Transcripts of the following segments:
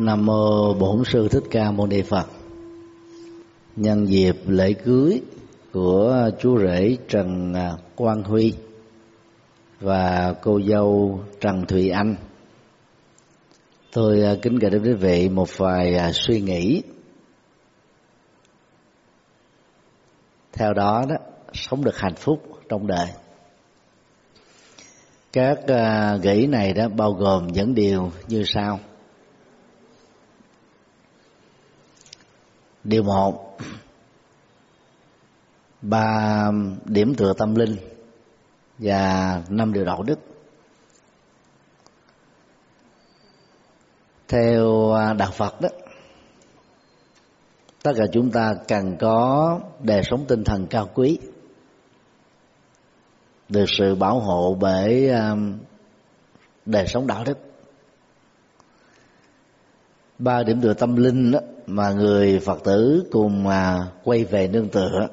Nam mô Bổn sư Thích Ca Mâu Ni Phật. Nhân dịp lễ cưới của chú rể Trần à, Quang Huy và cô dâu Trần Thùy Anh, tôi à, kính gửi đến quý vị một vài à, suy nghĩ. Theo đó đó, sống được hạnh phúc trong đời. Các gợi này đó bao gồm những điều như sau điều một, ba điểm tựa tâm linh và năm điều đạo đức. Theo à, đạo phật đó, tất cả chúng ta cần có đời sống tinh thần cao quý, được sự bảo hộ bởi à, đời sống đạo đức ba điểm tựa tâm linh đó, mà người phật tử cùng mà quay về nương tựa.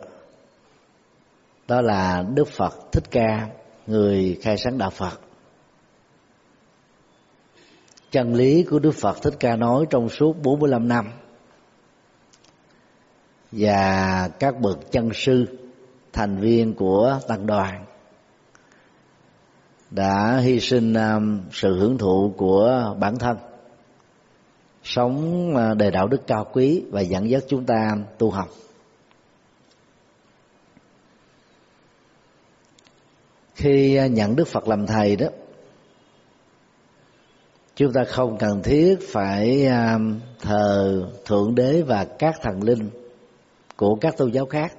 Đó là đức phật thích ca người khai sáng đạo phật. Chân lý của đức phật thích ca nói trong suốt 45 năm. Và các bậc chân sư thành viên của tăng đoàn đã hy sinh um, sự hưởng thụ của bản thân sống à, đề đạo đức cao quý và dẫn dắt chúng ta tu học. Khi à, nhận đức phật làm thầy đó, chúng ta không cần thiết phải à, thờ thượng đế và các thần linh của các tôn giáo khác.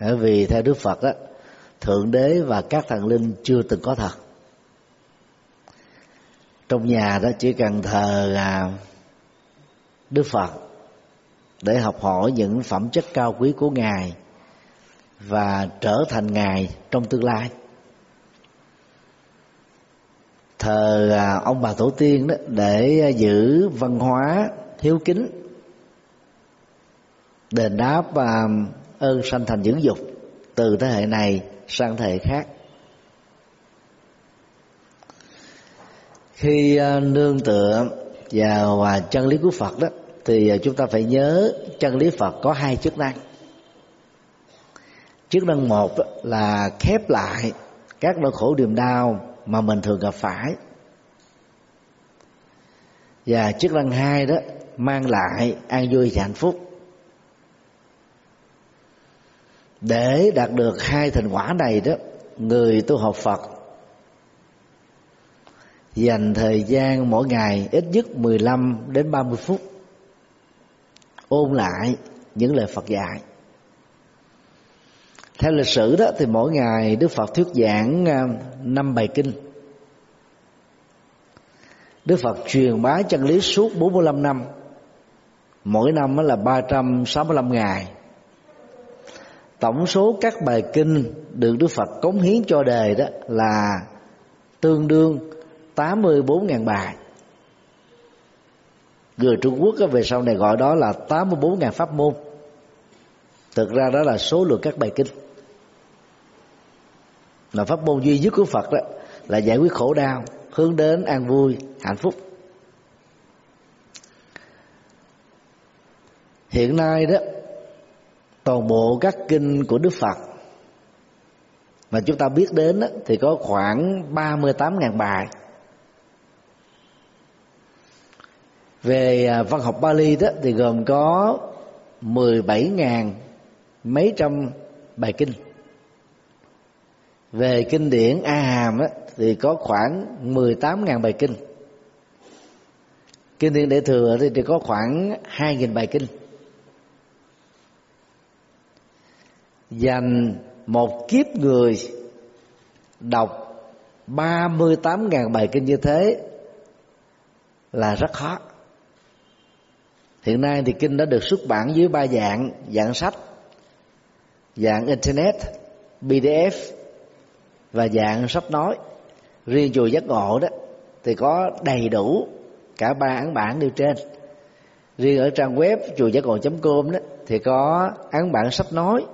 Bởi vì theo đức phật đó thượng đế và các thần linh chưa từng có thật trong nhà đó chỉ cần thờ à, đức phật để học hỏi những phẩm chất cao quý của ngài và trở thành ngài trong tương lai. Thờ à, ông bà tổ tiên đó để giữ văn hóa hiếu kính đền đáp à, ơn sanh thành dưỡng dục từ thế hệ này sang thế hệ khác. Khi à, nương tựa vào à, chân lý của phật đó, thì à, chúng ta phải nhớ chân lý phật có hai chức năng. Chức năng một là khép lại các nỗi khổ niềm đau mà mình thường gặp phải. Và chức năng hai đó, mang lại an vui và hạnh phúc. Để đạt được hai thành quả này đó, người tu học phật dành thời gian mỗi ngày ít nhất 15 đến 30 phút ôn lại những lời Phật dạy. Theo lịch sử đó thì mỗi ngày Đức Phật thuyết giảng à, năm bài kinh. Đức Phật truyền bá chân lý suốt 45 năm. Mỗi năm là 365 ngày. Tổng số các bài kinh được Đức Phật cống hiến cho đời đó là tương đương 84.000 bài người Trung Quốc về sau này gọi đó là 84.000 pháp môn. Thực ra đó là số lượng các bài kinh. Là pháp môn duy nhất của Phật đó là giải quyết khổ đau hướng đến an vui hạnh phúc. Hiện nay đó toàn bộ các kinh của Đức Phật mà chúng ta biết đến đó, thì có khoảng 38.000 bài. Về à, văn học Bali đó thì gồm có 17.000 mấy trăm bài kinh. Về kinh điển A Hàm đó, thì có khoảng 18.000 bài kinh. Kinh điển Đệ Thừa thì chỉ có khoảng 2.000 bài kinh. Dành một kiếp người đọc 38.000 bài kinh như thế là rất khó hiện nay thì kinh đã được xuất bản dưới ba dạng dạng sách, dạng internet pdf và dạng sách nói. Riêng chùa giác ngộ đó thì có đầy đủ cả ba ấn bản nêu trên. Riêng ở trang web chùa giác ngộ com đó thì có ấn bản sách nói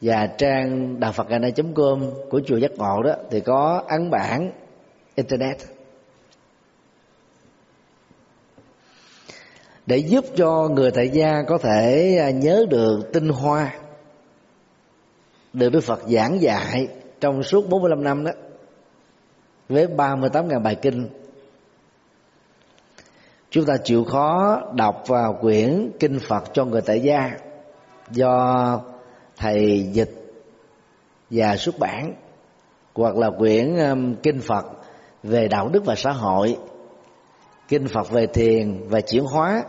và trang đạo phật com của chùa giác ngộ đó thì có ấn bản internet. Để giúp cho người tại gia có thể à, nhớ được tinh hoa được Đức Phật giảng dạy trong suốt 45 năm đó, với 38.000 bài kinh. Chúng ta chịu khó đọc vào quyển kinh Phật cho người tại gia do thầy dịch và xuất bản, hoặc là quyển kinh Phật về đạo đức và xã hội, kinh Phật về thiền và chuyển hóa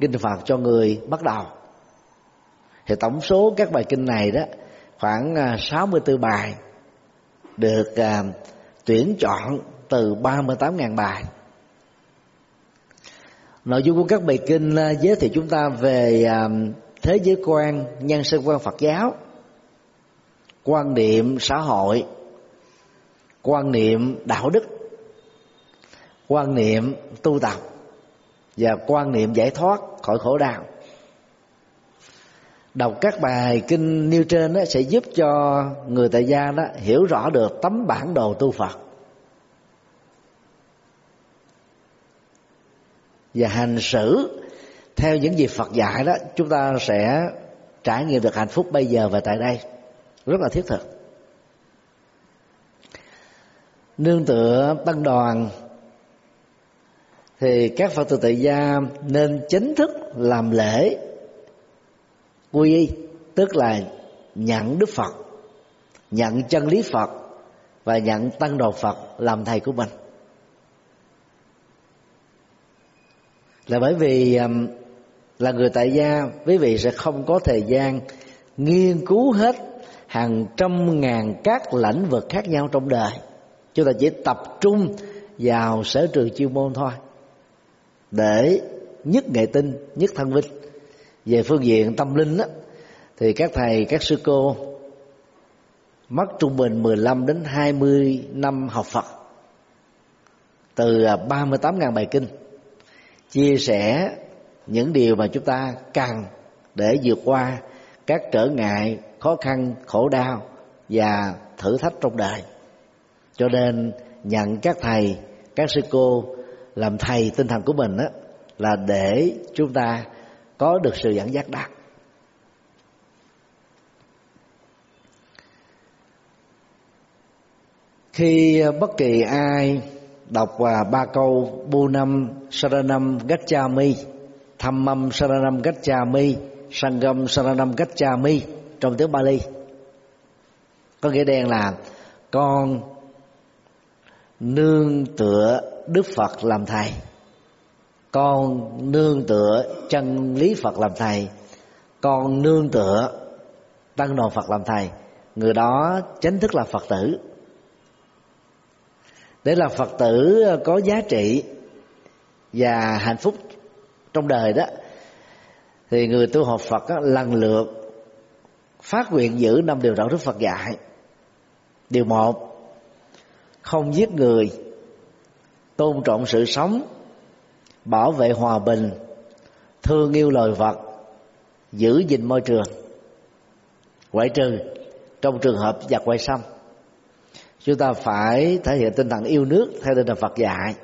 kinh Phật cho người bắt đầu. Thì tổng số các bài kinh này đó, khoảng à, 64 bài được à, tuyển chọn từ 38.000 bài. Nội dung của các bài kinh à, giới thiệu chúng ta về thế giới quan nhân sinh quan phật giáo, quan niệm xã hội, quan niệm đạo đức, quan niệm tu tập và quan niệm giải thoát khỏi khổ đau. Đọc các bài kinh nêu trên đó sẽ giúp cho người tại gia đó hiểu rõ được tấm bản đồ tu phật. Và hành xử theo những gì phật dạy đó, chúng ta sẽ trải nghiệm được hạnh phúc bây giờ và tại đây. Rất là thiết thực. Nương tựa tăng đoàn thì các phật tử tại gia nên chính thức làm lễ quy y, tức là nhận đức phật, nhận chân lý phật và nhận tăng đồ phật làm thầy của mình. Là bởi vì um, là người tại gia quý vị sẽ không có thời gian nghiên cứu hết hàng trăm ngàn các lĩnh vực khác nhau trong đời. Chúng ta chỉ tập trung vào sở trường chuyên môn thôi để nhất nghệ tinh nhất thân vinh. Về phương diện tâm linh đó, thì các thầy các sư cô mất trung bình 15 đến 20 năm học Phật từ à, 38.000 bài kinh chia sẻ những điều mà chúng ta cần để vượt qua các trở ngại khó khăn khổ đau và thử thách trong đời. Cho nên nhận các thầy các sư cô làm thầy tinh thần của mình đó, là để chúng ta có được sự dẫn dắt đạt khi ờ, bất kỳ ai đọc và ba câu bu năm saranam gacchami tham mâm saranam gacchami sangam saranam gacchami trong tiếng Bali có nghĩa đen là con nương tựa Đức Phật làm thầy. Con nương tựa chân lý Phật làm thầy. Con nương tựa tăng đoàn Phật làm thầy. Người đó chính thức là Phật tử. Để là phật tử có giá trị và hạnh phúc trong đời đó thì người tu học phật đó, lần lượt phát nguyện giữ năm điều đạo đức phật dạy. Điều một không giết người tôn trọng sự sống, bảo vệ hòa bình, thương yêu loài vật, giữ gìn môi trường. Ngoại trừ trong trường hợp giặc ngoại xâm, chúng ta phải thể hiện tinh thần yêu nước theo tinh thần Phật dạy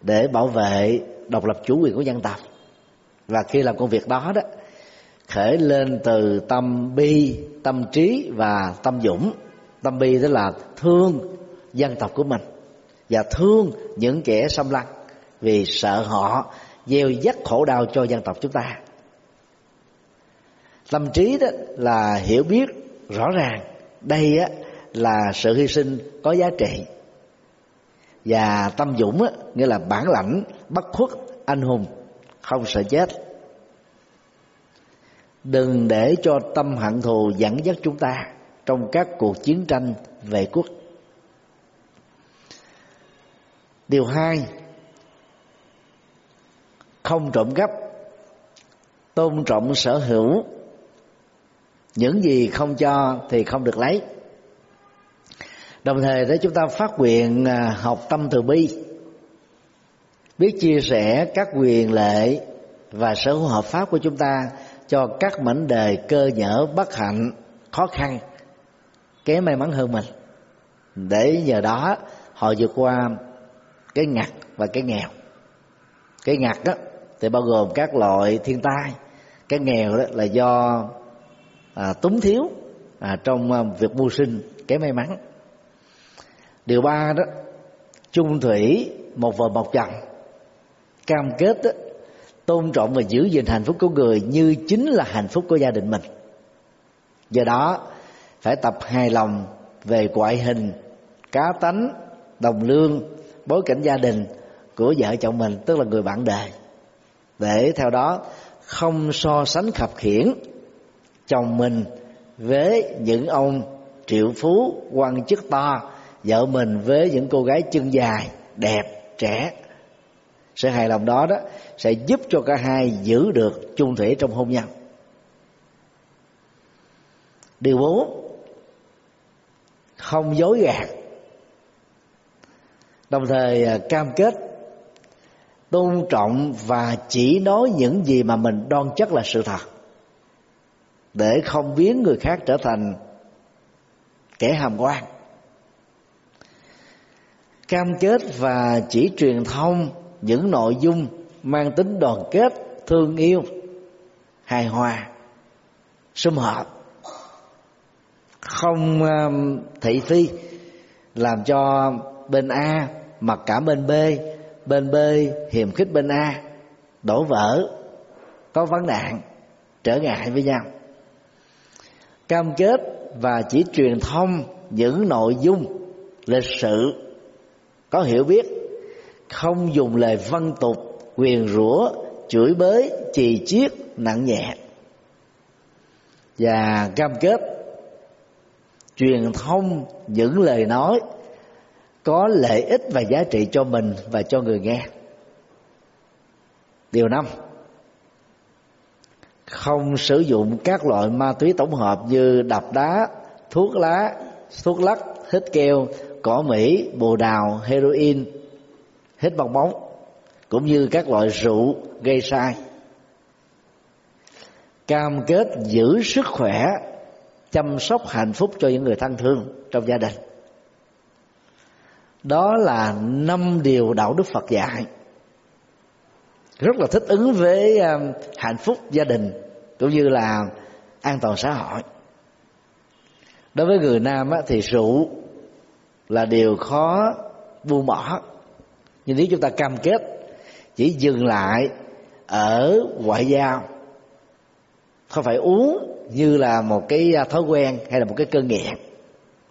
để bảo vệ độc lập chủ quyền của dân tộc. Và khi làm công việc đó đó khởi lên từ tâm bi, tâm trí và tâm dũng. Tâm bi đó là thương dân tộc của mình và thương những kẻ xâm lăng vì sợ họ gieo dắt khổ đau cho dân tộc chúng ta. Tâm trí đó là hiểu biết rõ ràng đây á là sự hy sinh có giá trị. Và tâm dũng á, nghĩa là bản lãnh bất khuất anh hùng không sợ chết. Đừng để cho tâm hận thù dẫn dắt chúng ta trong các cuộc chiến tranh vệ quốc điều hai, không trộm cắp tôn trọng sở hữu. Những gì không cho thì không được lấy. Đồng thời để chúng ta phát nguyện à, học tâm từ bi. Biết chia sẻ các quyền lệ và sở hữu hợp pháp của chúng ta cho các mảnh đề cơ nhở bất hạnh, khó khăn, kém may mắn hơn mình. Để nhờ đó, họ vượt qua cái ngặt và cái nghèo. Cái ngặt đó thì bao gồm các loại thiên tai. Cái nghèo đó là do à, túng thiếu à, trong à, việc mưu sinh kém may mắn. Điều ba đó chung thủy một vợ một chồng cam kết đó, tôn trọng và giữ gìn hạnh phúc của người như chính là hạnh phúc của gia đình mình. Do đó phải tập hài lòng về ngoại hình cá tánh đồng lương bối cảnh gia đình của vợ chồng mình, tức là người bạn đời để theo đó, không so sánh khập khiển chồng mình với những ông triệu phú, quan chức to, vợ mình với những cô gái chân dài, đẹp, trẻ. Sự hài lòng đó đó sẽ giúp cho cả hai giữ được chung thủy trong hôn nhân. Điều bốn, không dối gạt đồng thời à, cam kết tôn trọng và chỉ nói những gì mà mình đoan chất là sự thật, để không biến người khác trở thành kẻ hàm quan. Cam kết và chỉ truyền thông những nội dung mang tính đoàn kết, thương yêu, hài hòa, sum họp, không à, thị phi, làm cho bên a mặc cả bên b. Bên b hiềm khích bên a. Đổ vỡ. Có vấn nạn. Trở ngại với nhau. Cam kết và chỉ truyền thông những nội dung, lịch sử. Có hiểu biết. Không dùng lời văn tục, quyền rủa, chửi bới, chì chiết, nặng nhẹ. Và cam kết truyền thông những lời nói có lợi ích và giá trị cho mình và cho người nghe. Điều năm, không sử dụng các loại ma túy tổng hợp như đập đá, thuốc lá, thuốc lắc, hít keo, cỏ mỹ, bồ đào, heroin, hít bong bóng, cũng như các loại rượu gây sai. Cam kết giữ sức khỏe, chăm sóc hạnh phúc cho những người thân thương trong gia đình đó là năm điều đạo đức phật dạy. Rất là thích ứng với um, hạnh phúc gia đình cũng như là an toàn xã hội. Đối với người nam thì rượu là điều khó buông bỏ. Nhưng nếu chúng ta cam kết chỉ dừng lại ở ngoại giao, không phải uống như là một cái à, thói quen hay là một cái cơn nghiện,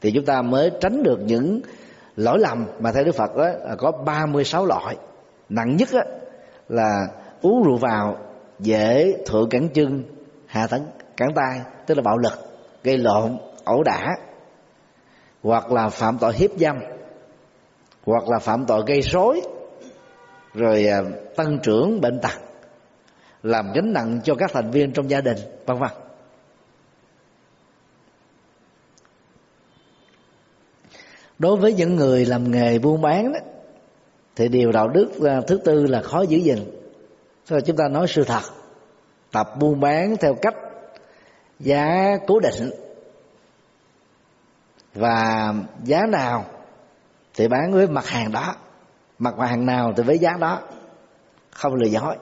thì chúng ta mới tránh được những lỗi lầm mà theo Đức Phật đó là có 36 loại. Nặng nhất đó là uống rượu vào dễ thượng cẳng chân, hạ tấn, cẳng tay, tức là bạo lực, gây lộn, ẩu đả. Hoặc là phạm tội hiếp dâm, hoặc là phạm tội gây rối, rồi à, tăng trưởng bệnh tật, làm gánh nặng cho các thành viên trong gia đình, vân vân. Đối với những người làm nghề buôn bán đó, thì điều đạo đức à, thứ tư là khó giữ gìn. Tức là chúng ta nói sự thật, tập buôn bán theo cách giá cố định. Và giá nào thì bán với mặt hàng đó, mặt hàng nào thì với giá đó. Không lừa dối.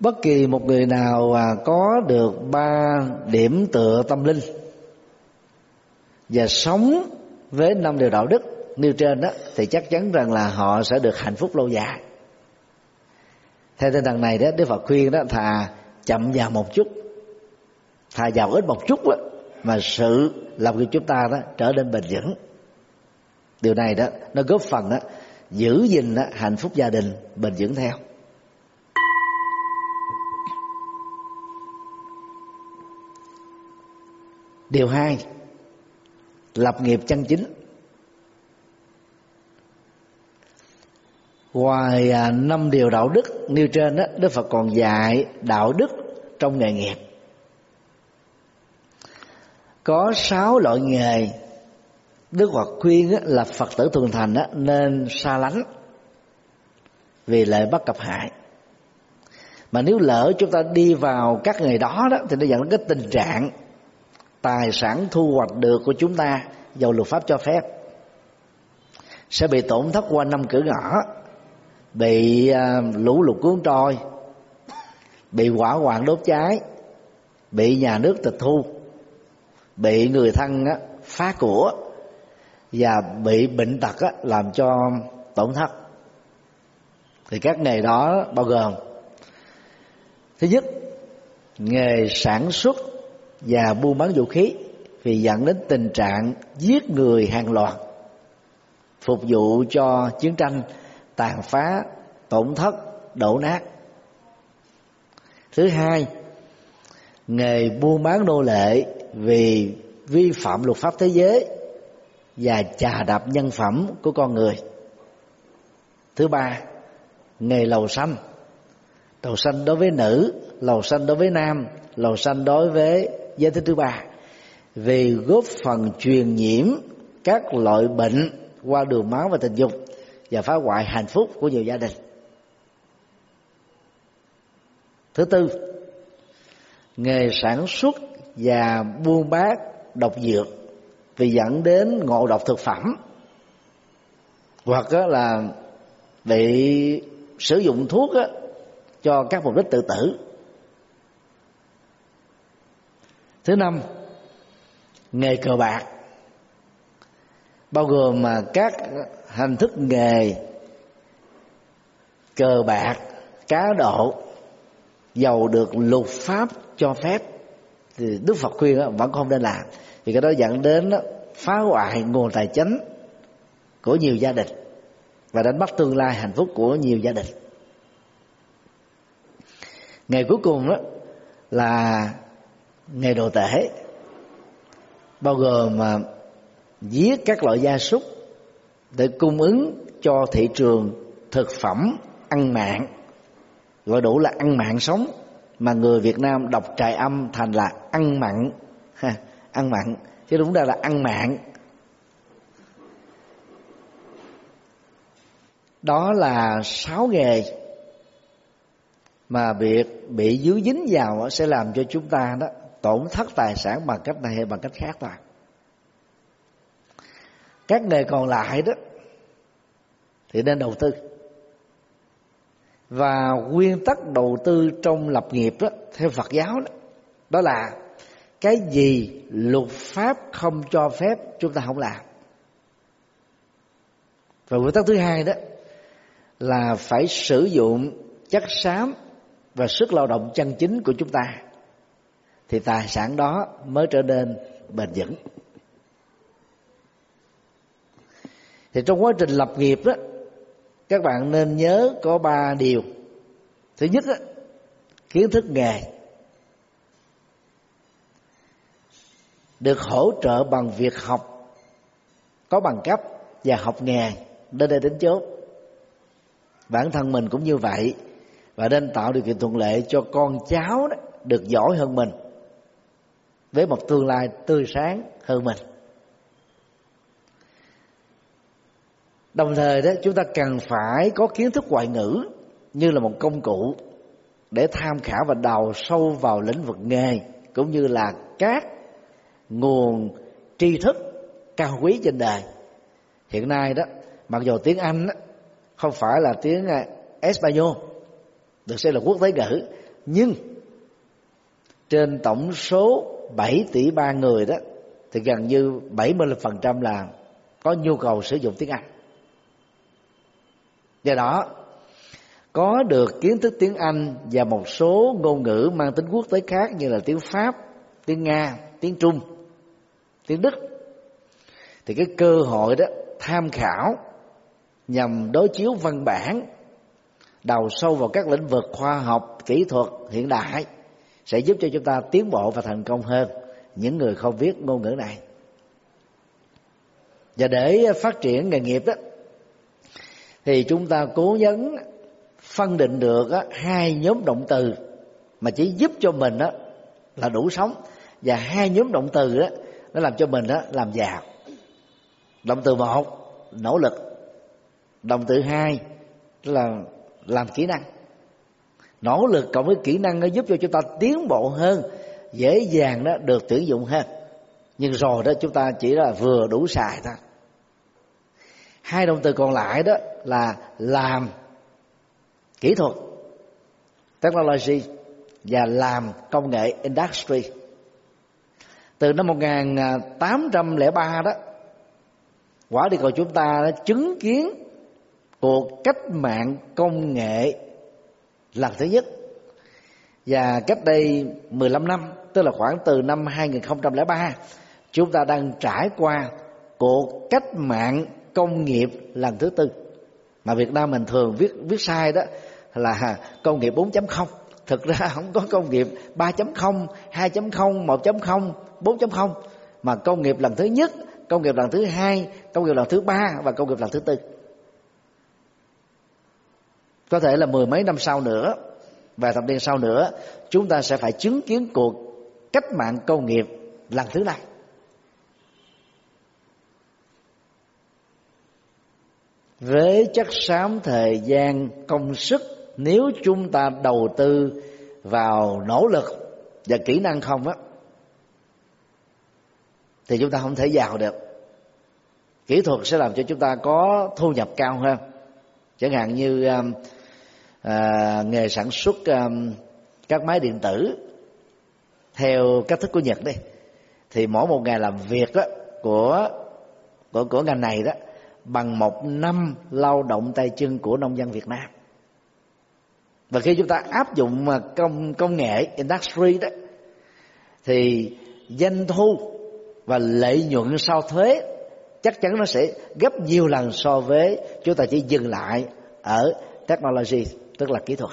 Bất kỳ một người nào à, có được ba điểm tựa tâm linh và sống với năm điều đạo đức nêu trên đó thì chắc chắn rằng là họ sẽ được hạnh phúc lâu dài. Theo tinh thần này đó đức phật khuyên đó thà chậm vào một chút thà giàu ít một chút đó, mà sự làm cho chúng ta đó trở nên bền vững. Điều này đó nó góp phần đó giữ gìn đó, hạnh phúc gia đình bền vững theo. Điều hai lập nghiệp chân chính. Ngoài à, năm điều đạo đức nêu trên đó, đức phật còn dạy đạo đức trong nghề nghiệp. Có sáu loại nghề đức phật khuyên là phật tử thường thành nên xa lánh vì lợi bất cập hại. Mà nếu lỡ chúng ta đi vào các nghề đó đó, thì nó dẫn đến cái tình trạng tài sản thu hoạch được của chúng ta dầu luật pháp cho phép, sẽ bị tổn thất qua năm cửa ngõ, bị à, lũ lụt cuốn trôi, bị hỏa hoạn đốt cháy, bị nhà nước tịch thu, bị người thân phá của và bị bệnh tật làm cho tổn thất. Thì các nghề đó bao gồm, thứ nhất, nghề sản xuất và buôn bán vũ khí vì dẫn đến tình trạng giết người hàng loạt. Phục vụ cho chiến tranh, tàn phá, tổn thất, đổ nát. Thứ hai, nghề buôn bán nô lệ vì vi phạm luật pháp thế giới và chà đạp nhân phẩm của con người. Thứ ba, nghề lầu xanh. Lầu xanh đối với nữ, lầu xanh đối với nam, lầu xanh đối với giới tính thứ ba. Vì góp phần truyền nhiễm các loại bệnh qua đường máu và tình dục và phá hoại hạnh phúc của nhiều gia đình. Thứ tư, nghề sản xuất và buôn bán độc dược vì dẫn đến ngộ độc thực phẩm hoặc là bị sử dụng thuốc cho các mục đích tự tử. Thứ năm nghề cờ bạc. Bao gồm mà các hình thức nghề cờ bạc cá độ giàu được luật pháp cho phép. Thì đức phật khuyên đó, vẫn không nên làm. Vì cái đó dẫn đến đó, phá hoại nguồn tài chính của nhiều gia đình và đánh mất tương lai hạnh phúc của nhiều gia đình. Ngày cuối cùng đó là nghề đồ tể bao gồm mà giết các loại gia súc để cung ứng cho thị trường thực phẩm ăn mạng. Gọi đủ là ăn mạng sống mà người Việt Nam đọc trại âm thành là ăn mặn. Ha, ăn mặn chứ đúng ra là ăn mạng. Đó là sáu nghề mà việc bị dướng dính vào sẽ làm cho chúng ta đó tổn thất tài sản bằng cách này hay bằng cách khác thôi các nghề còn lại đó thì nên đầu tư. Và nguyên tắc đầu tư trong lập nghiệp đó theo Phật giáo đó, đó là cái gì luật pháp không cho phép chúng ta không làm. Và nguyên tắc thứ hai đó là phải sử dụng chất xám và sức lao động chân chính của chúng ta thì tài sản đó mới trở nên bền vững. Thì trong quá trình lập nghiệp đó các bạn nên nhớ có ba điều. Thứ nhất đó, kiến thức nghề. Được hỗ trợ bằng việc học có bằng cấp và học nghề đến đây đến chốt. Bản thân mình cũng như vậy và nên tạo điều kiện thuận lợi cho con cháu đó được giỏi hơn mình với một tương lai tươi sáng hơn mình. Đồng thời đó chúng ta cần phải có kiến thức ngoại ngữ như là một công cụ để tham khảo và đào sâu vào lĩnh vực nghề cũng như là các nguồn tri thức cao quý trên đời. Hiện nay đó mặc dù tiếng anh đó, không phải là tiếng à, Espanol được xem là quốc tế ngữ nhưng trên tổng số 7 tỷ ba người đó thì gần như 70% là có nhu cầu sử dụng tiếng Anh. Do đó có được kiến thức tiếng Anh và một số ngôn ngữ mang tính quốc tế khác như là tiếng Pháp, tiếng Nga, tiếng Trung, tiếng Đức thì cái cơ hội đó tham khảo nhằm đối chiếu văn bản đào sâu vào các lĩnh vực khoa học kỹ thuật hiện đại sẽ giúp cho chúng ta tiến bộ và thành công hơn những người không biết ngôn ngữ này. Và để phát triển nghề nghiệp đó, thì chúng ta cố gắng phân định được hai nhóm động từ mà chỉ giúp cho mình đó là đủ sống. Và hai nhóm động từ đó nó làm cho mình đó làm giàu. Động từ một, nỗ lực. Động từ hai, là làm kỹ năng nỗ lực cộng với kỹ năng nó giúp cho chúng ta tiến bộ hơn, dễ dàng đó được tuyển dụng hơn. Nhưng rồi đó chúng ta chỉ là vừa đủ xài thôi. Hai động từ còn lại đó là làm kỹ thuật, technology và làm công nghệ industry. Từ năm 1803 đó, quả địa cầu chúng ta đã chứng kiến cuộc cách mạng công nghệ lần thứ nhất. Và cách đây 15 năm, tức là khoảng từ năm 2003 chúng ta đang trải qua cuộc cách mạng công nghiệp lần thứ tư. Mà Việt Nam mình thường viết viết sai đó là công nghiệp 4.0 thực ra không có công nghiệp 3.0 2.0 1.0 4.0 mà công nghiệp lần thứ nhất, công nghiệp lần thứ hai, công nghiệp lần thứ ba và công nghiệp lần thứ tư có thể là mười mấy năm sau nữa. Và thập niên sau nữa, chúng ta sẽ phải chứng kiến cuộc cách mạng công nghiệp lần thứ năm. Với chất xám thời gian công sức, nếu chúng ta đầu tư vào nỗ lực và kỹ năng không á, thì chúng ta không thể giàu được. Kỹ thuật sẽ làm cho chúng ta có thu nhập cao hơn. Chẳng hạn như um, à, nghề sản xuất à, các máy điện tử theo cách thức của nhật đi. Thì mỗi một ngày làm việc đó của của của ngành này đó bằng một năm lao động tay chân của nông dân Việt Nam. Và khi chúng ta áp dụng công công nghệ industry đó thì doanh thu và lợi nhuận sau thuế chắc chắn nó sẽ gấp nhiều lần so với chúng ta chỉ dừng lại ở technology tức là kỹ thuật.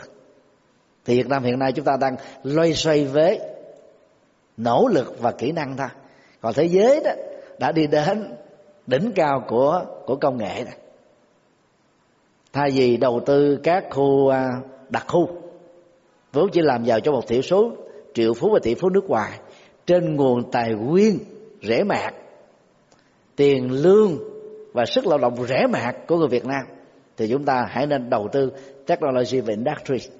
Thì Việt Nam hiện nay chúng ta đang loay xoay với nỗ lực và kỹ năng thôi. Còn thế giới đó đã đi đến đỉnh cao của của công nghệ này thay vì đầu tư các khu à, đặc khu, vốn chỉ làm giàu cho một thiểu số triệu phú và tỷ phú nước ngoài, trên nguồn tài nguyên rẻ mạt, tiền lương và sức lao động rẻ mạt của người Việt Nam, thì chúng ta hãy nên đầu tư technology và industry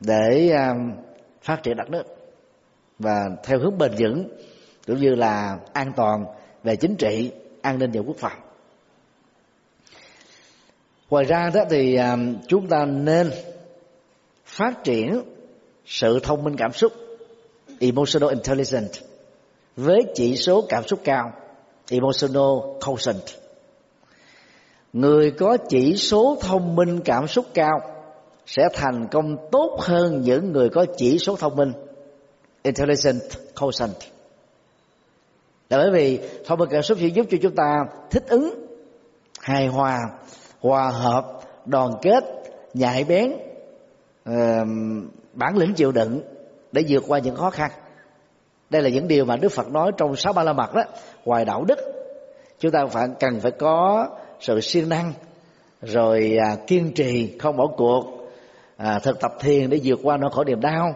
để um, phát triển đất nước. Và theo hướng bền vững cũng như là an toàn về chính trị an ninh và quốc phòng. Ngoài ra đó thì um, chúng ta nên phát triển sự thông minh cảm xúc emotional intelligence với chỉ số cảm xúc cao emotional quotient người có chỉ số thông minh cảm xúc cao sẽ thành công tốt hơn những người có chỉ số thông minh. Intelligent quotient. Là bởi vì thông minh cảm xúc sẽ giúp cho chúng ta thích ứng, hài hòa hòa hợp, đoàn kết, nhạy bén bản lĩnh chịu đựng để vượt qua những khó khăn. Đây là những điều mà đức phật nói trong sáu ba la mật đó. Ngoài đạo đức, chúng ta phải, cần phải có sự siêng năng rồi à, kiên trì không bỏ cuộc à, thực tập thiền để vượt qua nỗi khổ niềm đau.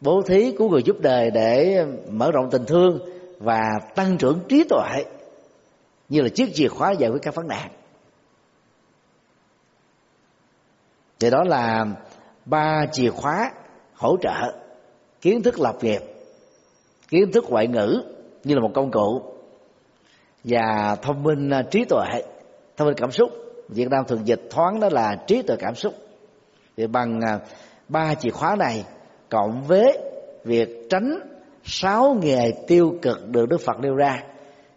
Bố thí của người giúp đời để mở rộng tình thương và tăng trưởng trí tuệ như là chiếc chìa khóa giải quyết các vấn nạn. Thì đó là ba chìa khóa hỗ trợ kiến thức lập nghiệp kiến thức ngoại ngữ như là một công cụ và thông minh à, trí tuệ thông minh cảm xúc, việt nam thường dịch thoáng đó là trí tuệ cảm xúc. Thì bằng à, ba chìa khóa này, cộng với việc tránh sáu nghề tiêu cực được đức phật nêu ra,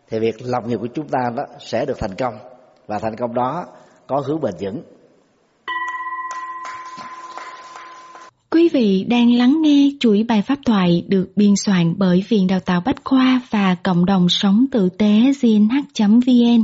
thì việc lập nghiệp của chúng ta đó sẽ được thành công. Và thành công đó có hướng bền vững. Quý vị đang lắng nghe chuỗi bài pháp thoại được biên soạn bởi Viện Đào tạo Bách Khoa và Cộng đồng Sống Tử tế gnh.vn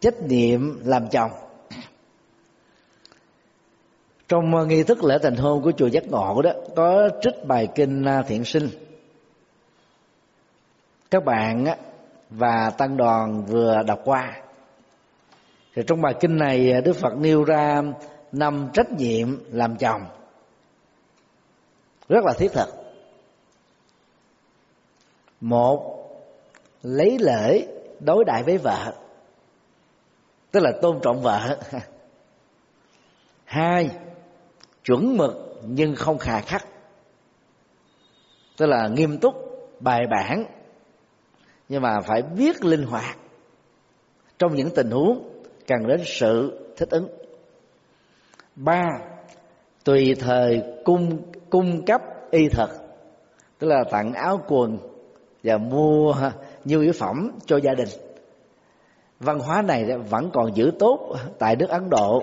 trách nhiệm làm chồng. Trong ờ, nghi thức lễ thành hôn của chùa giác ngộ đó, có trích bài kinh à, thiện sinh. Các bạn và tăng đoàn vừa đọc qua. Thì trong bài kinh này à, đức phật nêu ra năm trách nhiệm làm chồng. Rất là thiết thực. Một, lấy lễ đối đại với vợ tức là tôn trọng vợ. Hai, chuẩn mực nhưng không khà khắc. Tức là nghiêm túc, bài bản. Nhưng mà phải biết linh hoạt. Trong những tình huống, cần đến sự thích ứng. Ba, tùy thời cung cung cấp y thực. Tức là tặng áo quần và mua nhu yếu phẩm cho gia đình văn hóa này vẫn còn giữ tốt tại nước ấn độ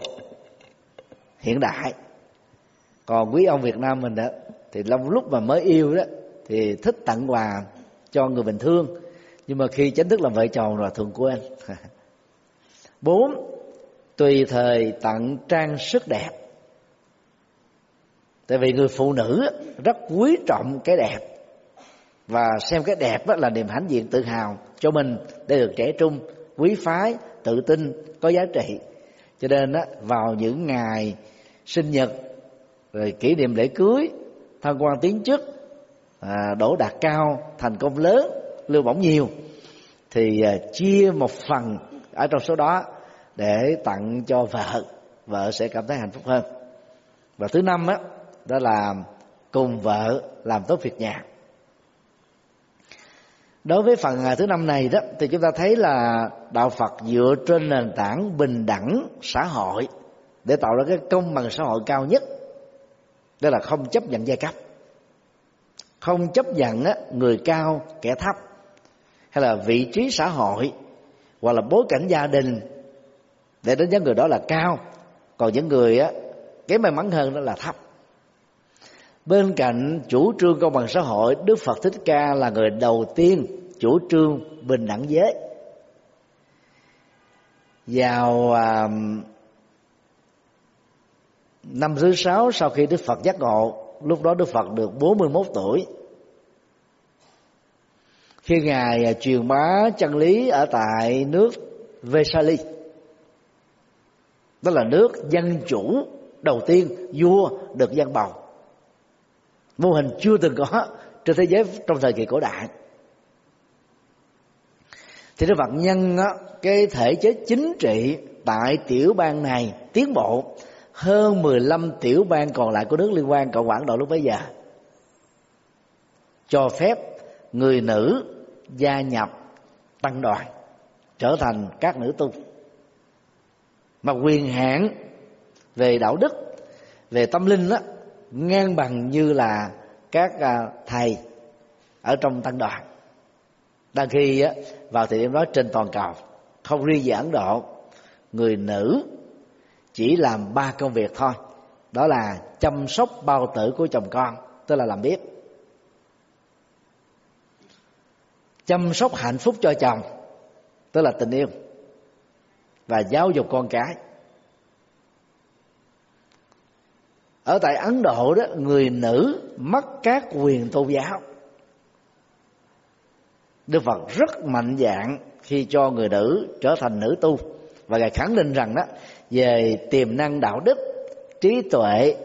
hiện đại. Còn quý ông việt nam mình đó, thì trong lúc mà mới yêu đó, thì thích tặng quà cho người bình thường nhưng mà khi chính thức làm vợ chồng rồi thường quên. Bốn, tùy thời tặng trang sức đẹp. Tại vì người phụ nữ rất quý trọng cái đẹp. Và xem cái đẹp là niềm hãnh diện tự hào cho mình để được trẻ trung quý phái tự tin có giá trị. Cho nên á, vào những ngày sinh nhật rồi kỷ niệm lễ cưới thăng quan tiến chức à, đổ đạt cao thành công lớn lưu bổng nhiều thì à, chia một phần ở trong số đó để tặng cho vợ. Vợ sẽ cảm thấy hạnh phúc hơn. Và thứ năm á đó là cùng vợ làm tốt việc nhà đối với phần à, thứ năm này đó, thì chúng ta thấy là đạo phật dựa trên nền tảng bình đẳng xã hội để tạo ra cái công bằng xã hội cao nhất. Đó là không chấp nhận giai cấp. Không chấp nhận người cao, kẻ thấp, hay là vị trí xã hội, hoặc là bối cảnh gia đình. Để đánh giá người đó là cao, còn những người, á, kém may mắn hơn đó là thấp bên cạnh chủ trương công bằng xã hội đức phật thích ca là người đầu tiên chủ trương bình đẳng giới. Vào à, năm thứ sáu sau khi đức phật giác ngộ lúc đó đức phật được 41 tuổi. Khi ngài à, truyền bá chân lý ở tại nước Vesali đó là nước dân chủ đầu tiên vua được dân bầu mô hình chưa từng có trên thế giới trong thời kỳ cổ đại. Thì đức phật nhân á, cái thể chế chính trị tại tiểu bang này tiến bộ hơn 15 tiểu bang còn lại của nước liên quan cộng quản độ lúc bấy giờ. Cho phép người nữ gia nhập tăng đoàn trở thành các nữ tu. Mà quyền hạn về đạo đức về tâm linh đó ngang bằng như là các à, thầy ở trong tăng đoàn. Đang khi á, vào thời điểm đó trên toàn cầu không riêng gì ấn độ người nữ chỉ làm ba công việc thôi. Đó là chăm sóc bao tử của chồng con tức là làm bếp. Chăm sóc hạnh phúc cho chồng tức là tình yêu. Và giáo dục con cái. Ở tại ấn độ đó, người nữ mất các quyền tôn giáo. Đức phật rất mạnh dạng khi cho người nữ trở thành nữ tu. Và ngài khẳng định rằng đó, về tiềm năng đạo đức, trí tuệ,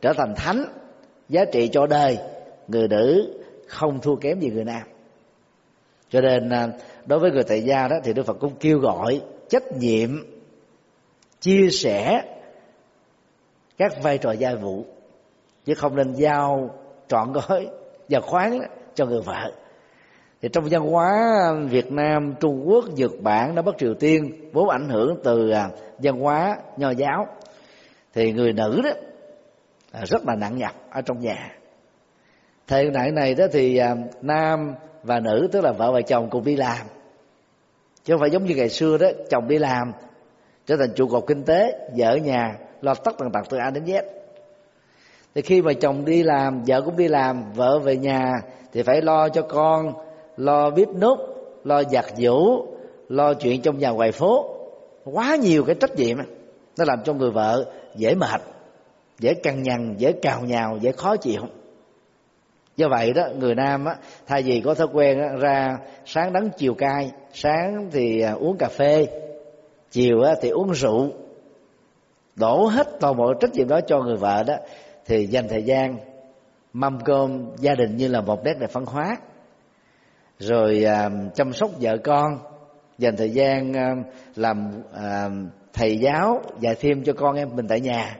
trở thành thánh, giá trị cho đời, người nữ không thua kém gì người nam. Cho nên à, đối với người tại gia đó thì đức phật cũng kêu gọi trách nhiệm, chia sẻ các vai trò gia vụ chứ không nên giao trọn gói và khoán cho người vợ. Thì trong văn hóa Việt Nam, Trung Quốc, Nhật Bản, Đông Bắc Triều Tiên vốn ảnh hưởng từ à, văn hóa nho giáo. Thì người nữ đó à, rất là nặng nhọc ở trong nhà. Thời đại này đó thì à, nam và nữ tức là vợ và chồng cùng đi làm. Chứ không phải giống như ngày xưa đó chồng đi làm trở thành trụ cột kinh tế vợ ở nhà lo tất tần tật từ a đến z. Thì khi mà chồng đi làm vợ cũng đi làm vợ về nhà thì phải lo cho con lo bếp nút lo giặt giũ lo chuyện trong nhà ngoài phố. Quá nhiều cái trách nhiệm nó làm cho người vợ dễ mệt dễ căng nhằn dễ cào nhào dễ khó chịu. Do vậy đó người nam á thay vì có thói quen á, ra sáng đắng chiều cay sáng thì à, uống cà phê chiều á, thì uống rượu đổ hết toàn bộ trách nhiệm đó cho người vợ đó thì dành thời gian mâm cơm gia đình như là một nét đẹp văn hóa. Rồi à, chăm sóc vợ con dành thời gian à, làm à, thầy giáo dạy thêm cho con em mình tại nhà.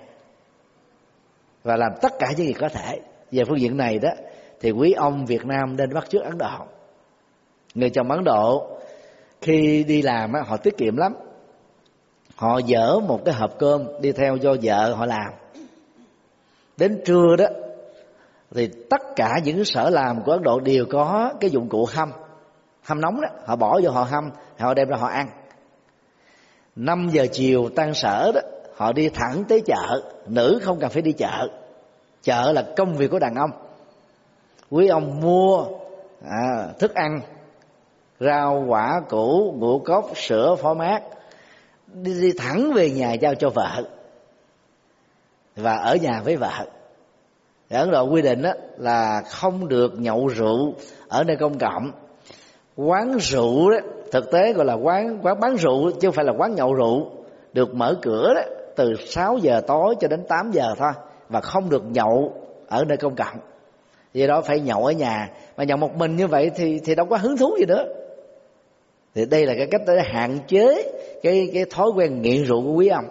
Và làm tất cả những gì có thể. Về phương diện này đó thì quý ông Việt Nam nên bắt chước Ấn Độ. Người chồng Ấn Độ khi đi làm họ tiết kiệm lắm họ dỡ một cái hộp cơm đi theo do vợ họ làm. Đến trưa đó thì tất cả những sở làm của ấn độ đều có cái dụng cụ hâm. Hâm nóng đó họ bỏ vô họ hâm họ đem ra họ ăn. Năm giờ chiều tan sở đó họ đi thẳng tới chợ. Nữ không cần phải đi chợ. Chợ là công việc của đàn ông. Quý ông mua à, thức ăn rau quả củ ngũ cốc sữa phó mát đi, đi thẳng về nhà giao cho vợ. Và ở nhà với vợ. Ở ấn độ quy định đó là không được nhậu rượu ở nơi công cộng. Quán rượu đó thực tế gọi là quán quán bán rượu chứ không phải là quán nhậu rượu được mở cửa đó từ 6 giờ tối cho đến 8 giờ thôi và không được nhậu ở nơi công cộng. Vì đó phải nhậu ở nhà. Mà nhậu một mình như vậy thì thì đâu có hứng thú gì nữa thì đây là cái cách để hạn chế cái cái thói quen nghiện rượu của quý ông.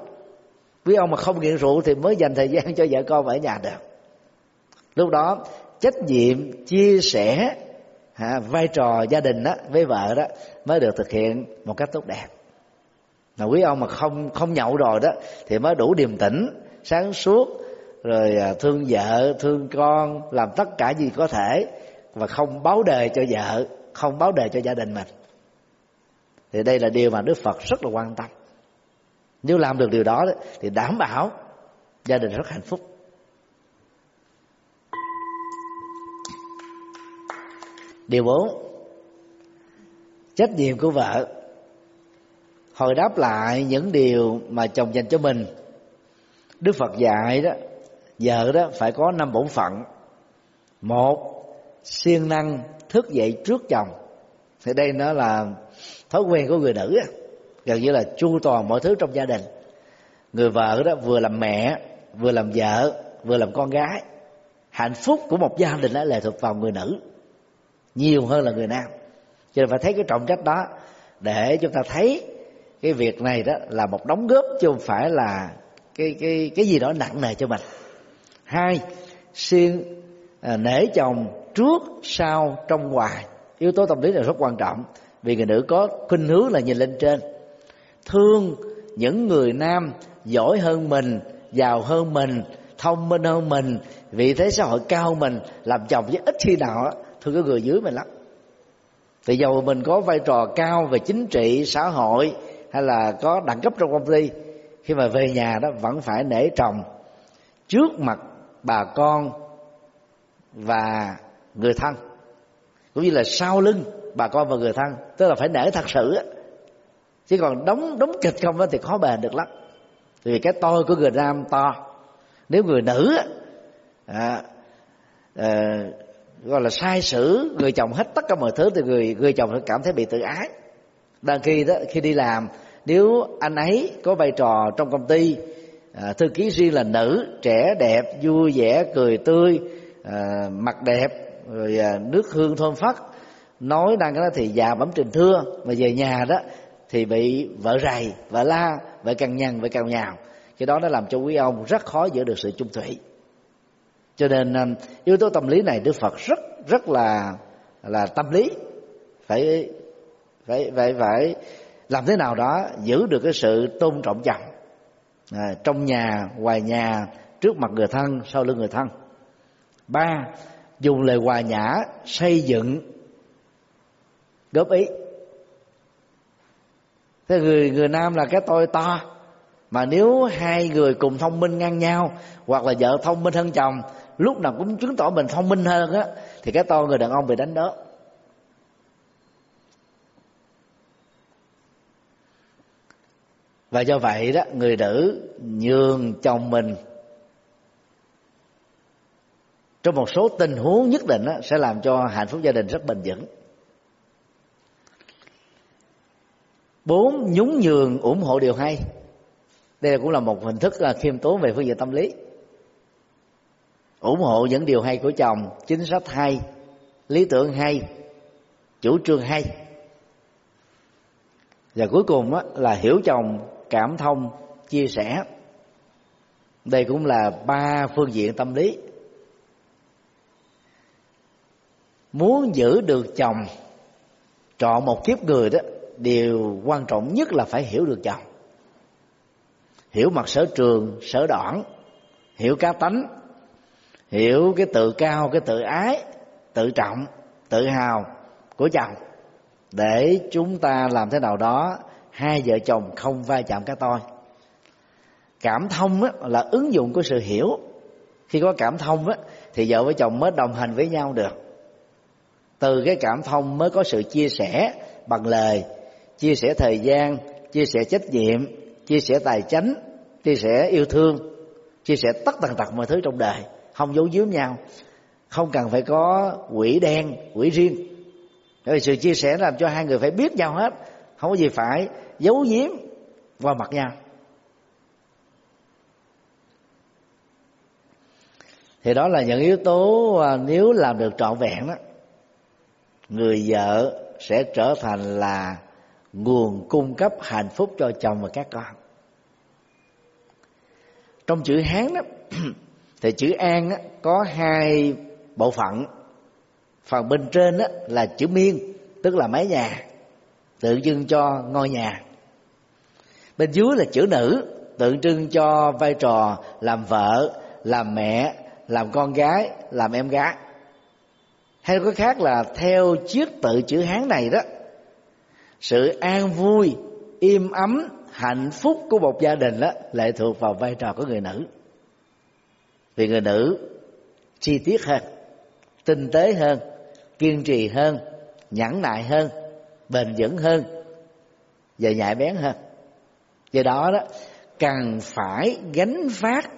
Quý ông mà không nghiện rượu thì mới dành thời gian cho vợ con ở nhà được. Lúc đó trách nhiệm chia sẻ ha, vai trò gia đình đó với vợ đó mới được thực hiện một cách tốt đẹp. Mà quý ông mà không không nhậu rồi đó thì mới đủ điềm tĩnh sáng suốt rồi à, thương vợ thương con làm tất cả gì có thể và không báo đề cho vợ không báo đề cho gia đình mình thì đây là điều mà đức phật rất là quan tâm. Nếu làm được điều đó thì đảm bảo gia đình rất hạnh phúc. Điều bốn, trách nhiệm của vợ. Hồi đáp lại những điều mà chồng dành cho mình. Đức phật dạy đó, vợ đó phải có năm bổn phận. Một, siêng năng thức dậy trước chồng. Thì đây nó là thói quen của người nữ gần như là chu toàn mọi thứ trong gia đình. Người vợ đó vừa làm mẹ vừa làm vợ vừa làm con gái. Hạnh phúc của một gia đình đó lệ thuộc vào người nữ nhiều hơn là người nam. Cho nên phải thấy cái trọng trách đó để chúng ta thấy cái việc này đó là một đóng góp chứ không phải là cái cái cái gì đó nặng nề cho mình. Hai xuyên à, nể chồng trước sau trong ngoài yếu tố tâm lý là rất quan trọng vì người nữ có khuynh hướng là nhìn lên trên. Thương những người nam giỏi hơn mình, giàu hơn mình, thông minh hơn mình, vị thế xã hội cao mình, làm chồng với ít khi nào thương cái người dưới mình lắm. Thì dầu mình có vai trò cao về chính trị, xã hội, hay là có đẳng cấp trong công ty, khi mà về nhà đó vẫn phải nể chồng trước mặt bà con và người thân cũng như là sau lưng bà con và người thân. Tức là phải nể thật sự á. Chứ còn đóng đóng kịch không thì khó bền được lắm. Vì cái tôi của người nam to. Nếu người nữ à, à, gọi là sai sử người chồng hết tất cả mọi thứ thì người người chồng sẽ cảm thấy bị tự ái. Đang khi đó khi đi làm nếu anh ấy có vai trò trong công ty à, thư ký riêng là nữ trẻ đẹp vui vẻ cười tươi à, mặt đẹp rồi à, nước hương thơm phất. Nói đang cái đó thì già bấm trình thưa mà về nhà đó thì bị vợ rầy vợ la vợ cằn nhằn vợ cào nhào. Cái đó nó làm cho quý ông rất khó giữ được sự chung thủy. Cho nên à, yếu tố tâm lý này đức phật rất rất là là tâm lý. Phải phải phải phải làm thế nào đó giữ được cái sự tôn trọng chồng à, trong nhà ngoài nhà trước mặt người thân sau lưng người thân. Ba dùng lời hòa nhã xây dựng. Góp ý. Thế người người nam là cái tôi to. Mà nếu hai người cùng thông minh ngang nhau, hoặc là vợ thông minh hơn chồng, lúc nào cũng chứng tỏ mình thông minh hơn á, thì cái to người đàn ông bị đánh đó và do vậy đó, người nữ nhường chồng mình trong một số tình huống nhất định đó, sẽ làm cho hạnh phúc gia đình rất bền vững. Bốn nhún nhường ủng hộ điều hay. Đây cũng là một hình thức là khiêm tốn về phương diện tâm lý. Ủng hộ những điều hay của chồng chính sách hay lý tưởng hay chủ trương hay. Và cuối cùng á, là hiểu chồng cảm thông chia sẻ. Đây cũng là ba phương diện tâm lý. Muốn giữ được chồng chọn một kiếp người đó điều quan trọng nhất là phải hiểu được chồng. Hiểu mặt sở trường sở đoạn hiểu cá tánh hiểu cái tự cao cái tự ái tự trọng tự hào của chồng. Để chúng ta làm thế nào đó hai vợ chồng không va chạm cái tôi cảm thông á, là ứng dụng của sự hiểu. Khi có cảm thông á, thì vợ với chồng mới đồng hành với nhau được từ cái cảm thông mới có sự chia sẻ bằng lời, chia sẻ thời gian, chia sẻ trách nhiệm, chia sẻ tài chánh, chia sẻ yêu thương, chia sẻ tất tần tật mọi thứ trong đời. Không giấu giếm nhau. Không cần phải có quỷ đen, quỷ riêng. Bởi vì sự chia sẻ làm cho hai người phải biết nhau hết. Không có gì phải giấu giếm qua mặt nhau. Thì đó là những yếu tố à, nếu làm được trọn vẹn đó người vợ sẽ trở thành là nguồn cung cấp hạnh phúc cho chồng và các con. Trong chữ hán đó thì chữ an đó, có hai bộ phận. Phần bên trên đó là chữ miên tức là mái nhà tượng trưng cho ngôi nhà. Bên dưới là chữ nữ tượng trưng cho vai trò làm vợ làm mẹ làm con gái làm em gái hay có khác là theo chiếc tự chữ hán này đó, sự an vui, im ấm, hạnh phúc của một gia đình đó lệ thuộc vào vai trò của người nữ. Vì người nữ chi tiết hơn, tinh tế hơn, kiên trì hơn, nhẫn nại hơn, bền vững hơn và nhạy bén hơn. Do đó đó, cần phải gánh phát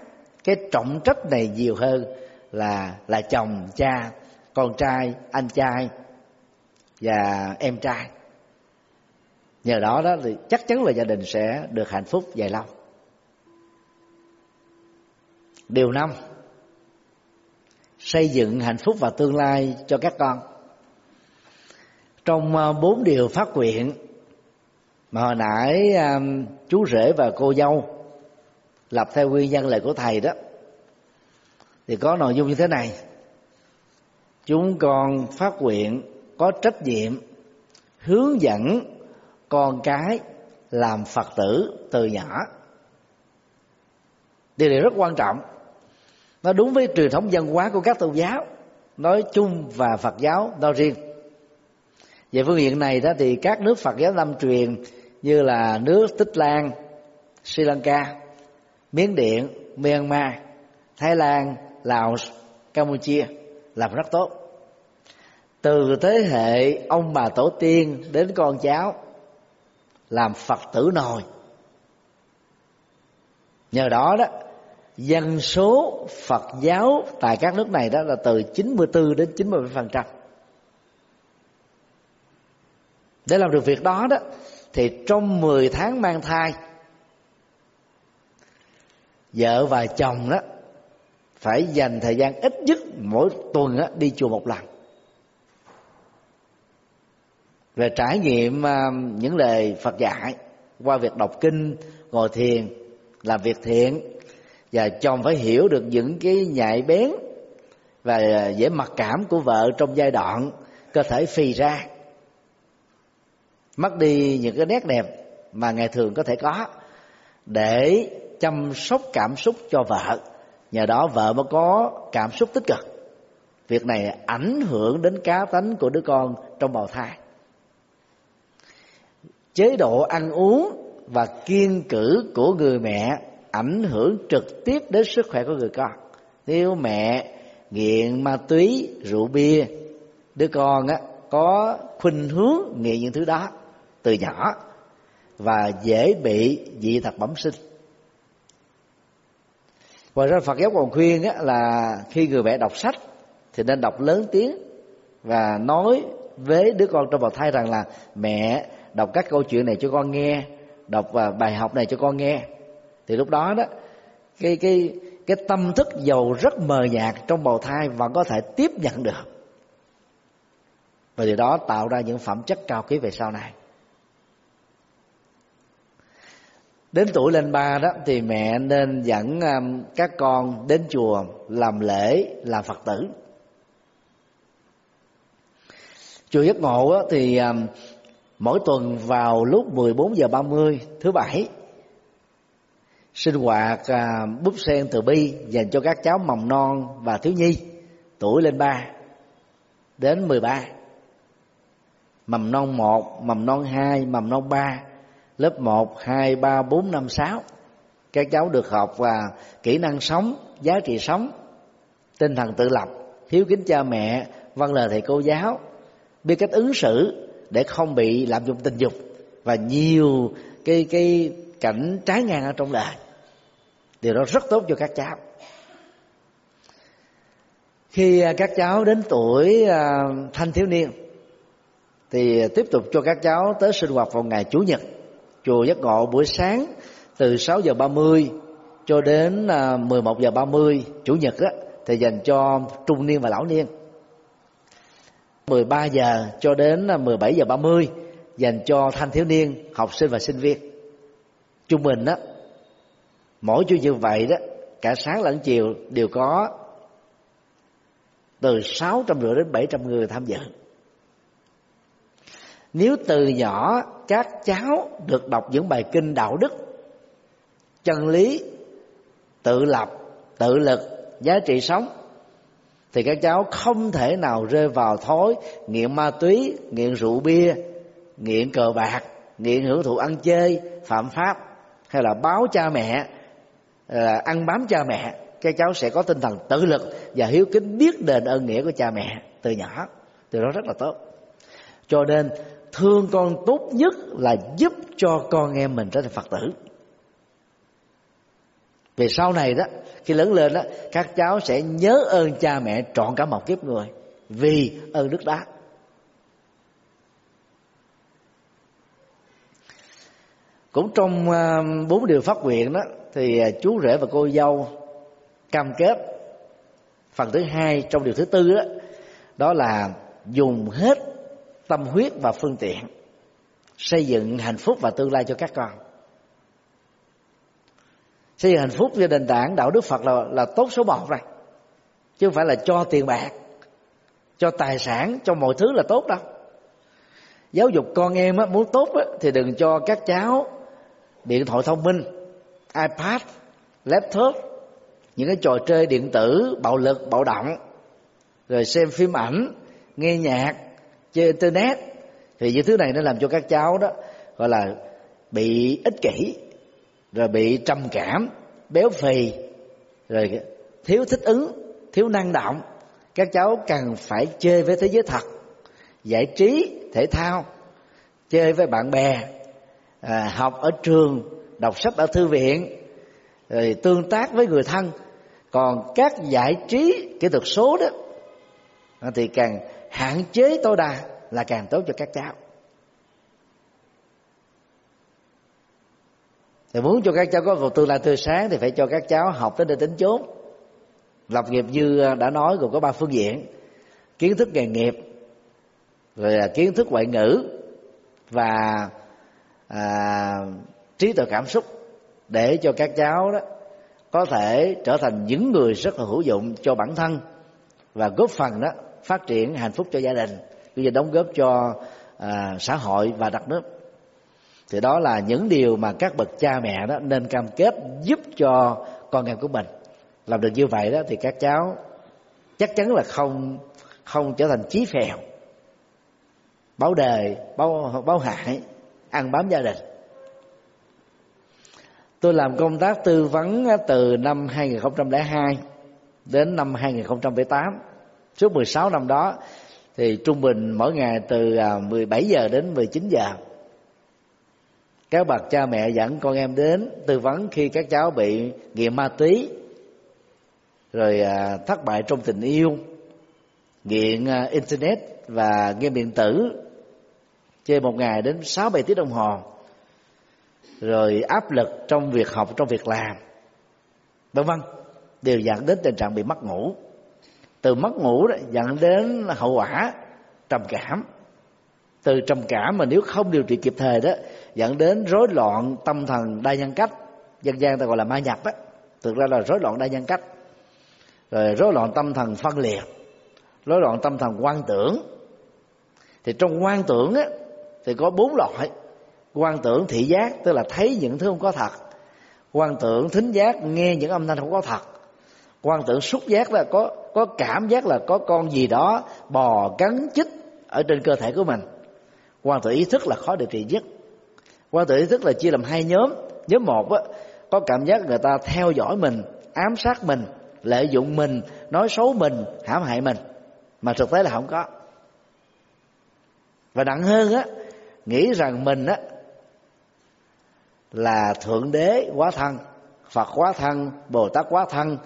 cái trọng trách này nhiều hơn là là chồng, cha con trai, anh trai và em trai. Nhờ đó đó thì chắc chắn là gia đình sẽ được hạnh phúc dài lâu. Điều năm, xây dựng hạnh phúc và tương lai cho các con. Trong à, bốn điều phát nguyện mà hồi nãy à, chú rể và cô dâu lập theo nguyên nhân lời của thầy đó, thì có nội dung như thế này chúng con phát nguyện có trách nhiệm, hướng dẫn con cái làm phật tử từ nhỏ. Điều này rất quan trọng. Nó đúng với truyền thống văn hóa của các tôn giáo, nói chung và phật giáo nói riêng. Về phương diện này đó thì các nước phật giáo lâm truyền như là nước tích lan, sri lanka, miến điện, myanmar, thái lan lào campuchia làm rất tốt. Từ thế hệ ông bà tổ tiên đến con cháu, làm phật tử nồi. Nhờ đó đó, dân số Phật giáo tại các nước này đó là từ 94 đến 90 phần trăm. Để làm được việc đó đó, thì trong 10 tháng mang thai, vợ và chồng đó phải dành thời gian ít nhất mỗi tuần đi chùa một lần. Về trải nghiệm à, những lời Phật dạy, qua việc đọc kinh, ngồi thiền, làm việc thiện, và chồng phải hiểu được những cái nhạy bén và dễ mặc cảm của vợ trong giai đoạn cơ thể phì ra. Mất đi những cái nét đẹp mà ngày thường có thể có để chăm sóc cảm xúc cho vợ nhờ đó vợ mới có cảm xúc tích cực. Việc này ảnh hưởng đến cá tánh của đứa con trong bào thai. Chế độ ăn uống và kiên cử của người mẹ ảnh hưởng trực tiếp đến sức khỏe của người con. Nếu mẹ nghiện ma túy, rượu bia, đứa con á, có khuynh hướng nghiện những thứ đó từ nhỏ và dễ bị dị tật bẩm sinh ngoài ra phật giáo còn khuyên á, là khi người mẹ đọc sách thì nên đọc lớn tiếng và nói với đứa con trong bào thai rằng là mẹ đọc các câu chuyện này cho con nghe đọc à, bài học này cho con nghe. Thì lúc đó đó cái cái cái tâm thức giàu rất mờ nhạt trong bào thai vẫn có thể tiếp nhận được. Và điều đó tạo ra những phẩm chất cao quý về sau này. Đến tuổi lên ba đó thì mẹ nên dẫn um, các con đến chùa làm lễ làm phật tử. Chùa giấc ngộ đó, thì um, mỗi tuần vào lúc 14 giờ 30 thứ bảy sinh hoạt à, búp sen từ bi dành cho các cháu mầm non và thiếu nhi tuổi lên ba đến 13 mầm non 1, mầm non 2, mầm non 3, lớp 1, 2, 3, 4, 5, 6. Các cháu được học và kỹ năng sống, giá trị sống, tinh thần tự lập, hiếu kính cha mẹ, vâng lời thầy cô giáo, biết cách ứng xử để không bị lạm dụng tình dục và nhiều cái cái cảnh trái ngang ở trong đời. Điều đó rất tốt cho các cháu. Khi à, các cháu đến tuổi à, thanh thiếu niên thì tiếp tục cho các cháu tới sinh hoạt vào ngày chủ nhật chùa giác ngộ buổi sáng từ 6 giờ 30 cho đến à, 11 giờ 30 chủ nhật á, thì dành cho trung niên và lão niên. 13 giờ cho đến à, 17 giờ 30 dành cho thanh thiếu niên học sinh và sinh viên. Trung bình đó mỗi chủ như vậy đó cả sáng lẫn chiều đều có từ sáu trăm rưỡi đến bảy trăm người tham dự nếu từ nhỏ các cháu được đọc những bài kinh đạo đức, chân lý, tự lập, tự lực, giá trị sống, thì các cháu không thể nào rơi vào thói nghiện ma túy, nghiện rượu bia, nghiện cờ bạc, nghiện hưởng thụ ăn chơi, phạm pháp, hay là báo cha mẹ ờ, ăn bám cha mẹ, các cháu sẽ có tinh thần tự lực và hiếu kính biết đền ơn nghĩa của cha mẹ từ nhỏ. Từ đó rất là tốt. Cho nên thương con tốt nhất là giúp cho con em mình trở thành phật tử. Về sau này đó, khi lớn lên đó, các cháu sẽ nhớ ơn cha mẹ trọn cả một kiếp người vì ơn đức đá. Cũng trong à, bốn điều phát nguyện đó, thì à, chú rể và cô dâu cam kết phần thứ hai trong điều thứ tư đó đó là dùng hết tâm huyết và phương tiện xây dựng hạnh phúc và tương lai cho các con. Xây dựng hạnh phúc cho nền tảng đạo đức phật là là tốt số một rồi. Chứ không phải là cho tiền bạc cho tài sản cho mọi thứ là tốt đâu. Giáo dục con em á, muốn tốt á, thì đừng cho các cháu điện thoại thông minh ipad laptop những cái trò chơi điện tử bạo lực bạo động rồi xem phim ảnh nghe nhạc chơi internet. Thì những thứ này nó làm cho các cháu đó gọi là bị ích kỷ rồi bị trầm cảm béo phì rồi thiếu thích ứng thiếu năng động. Các cháu cần phải chơi với thế giới thật giải trí thể thao chơi với bạn bè à, học ở trường đọc sách ở thư viện rồi tương tác với người thân. Còn các giải trí kỹ thuật số đó thì càng hạn chế tối đa là càng tốt cho các cháu. Thì muốn cho các cháu có một tương lai tươi sáng thì phải cho các cháu học tới nơi tính chốn. Lập nghiệp như đã nói gồm có ba phương diện. Kiến thức nghề nghiệp rồi là kiến thức ngoại ngữ và à, trí tuệ cảm xúc để cho các cháu đó có thể trở thành những người rất là hữu dụng cho bản thân và góp phần đó phát triển hạnh phúc cho gia đình cũng như đóng góp cho à, xã hội và đất nước. Thì đó là những điều mà các bậc cha mẹ đó nên cam kết giúp cho con em của mình. Làm được như vậy đó thì các cháu chắc chắn là không không trở thành chí phèo báo đề báo báo hại ăn bám gia đình. Tôi làm công tác tư vấn từ năm 2002 đến năm 2008 suốt 16 năm đó, thì trung bình mỗi ngày từ à, 17 giờ đến 19 giờ. Các bậc cha mẹ dẫn con em đến tư vấn khi các cháu bị nghiện ma túy, rồi à, thất bại trong tình yêu, nghiện à, internet và game điện tử, chơi một ngày đến sáu bảy tiếng đồng hồ, rồi áp lực trong việc học, trong việc làm, vân vân, đều dẫn đến tình trạng bị mất ngủ từ mất ngủ đó dẫn đến hậu quả trầm cảm. Từ trầm cảm mà nếu không điều trị kịp thời đó, dẫn đến rối loạn tâm thần đa nhân cách, dân gian ta gọi là ma nhập á. Thực ra là rối loạn đa nhân cách. Rồi rối loạn tâm thần phân liệt, rối loạn tâm thần quan tưởng. Thì trong quan tưởng á, thì có bốn loại. Quan tưởng thị giác, tức là thấy những thứ không có thật. Quan tưởng thính giác, nghe những âm thanh không có thật. Quan tưởng xúc giác là có có cảm giác là có con gì đó bò cắn chích ở trên cơ thể của mình. Quan tự ý thức là khó điều trị nhất. Quan tự ý thức là chia làm hai nhóm. Nhóm một á, có cảm giác người ta theo dõi mình ám sát mình lợi dụng mình nói xấu mình hãm hại mình. Mà thực tế là không có. Và nặng hơn á nghĩ rằng mình á là thượng đế quá thân phật quá thân bồ tát quá thân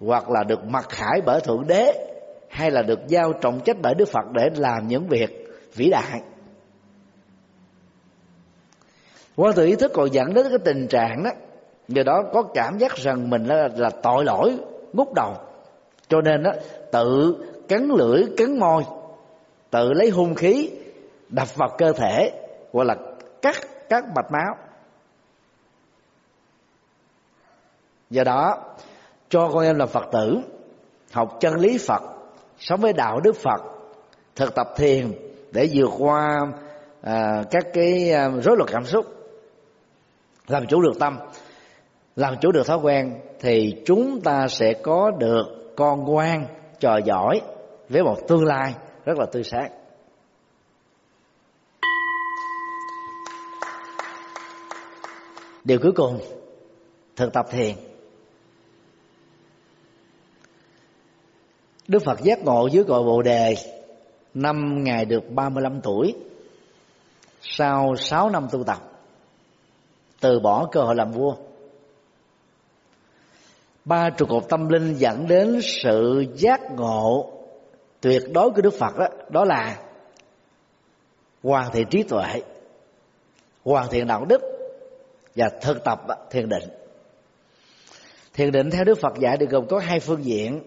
hoặc là được mặc khải bởi thượng đế hay là được giao trọng trách bởi đức phật để làm những việc vĩ đại. Quan tự ý thức còn dẫn đến cái tình trạng đó người đó có cảm giác rằng mình là, là tội lỗi ngút đầu. Cho nên đó tự cắn lưỡi cắn môi tự lấy hung khí đập vào cơ thể hoặc là cắt các mạch máu. Do đó cho con em là phật tử học chân lý phật sống với đạo đức phật thực tập thiền để vượt qua à, các cái à, rối loạn cảm xúc. Làm chủ được tâm làm chủ được thói quen thì chúng ta sẽ có được con ngoan trò giỏi với một tương lai rất là tươi sáng. Điều cuối cùng thực tập thiền. Đức Phật giác ngộ dưới cội Bồ đề năm ngày được 35 tuổi sau 6 năm tu tập từ bỏ cơ hội làm vua. Ba trụ cột tâm linh dẫn đến sự giác ngộ tuyệt đối của Đức Phật đó, đó là hoàn thiện trí tuệ hoàn thiện đạo đức và thực tập thiền định. Thiền định theo Đức Phật dạy được gồm có hai phương diện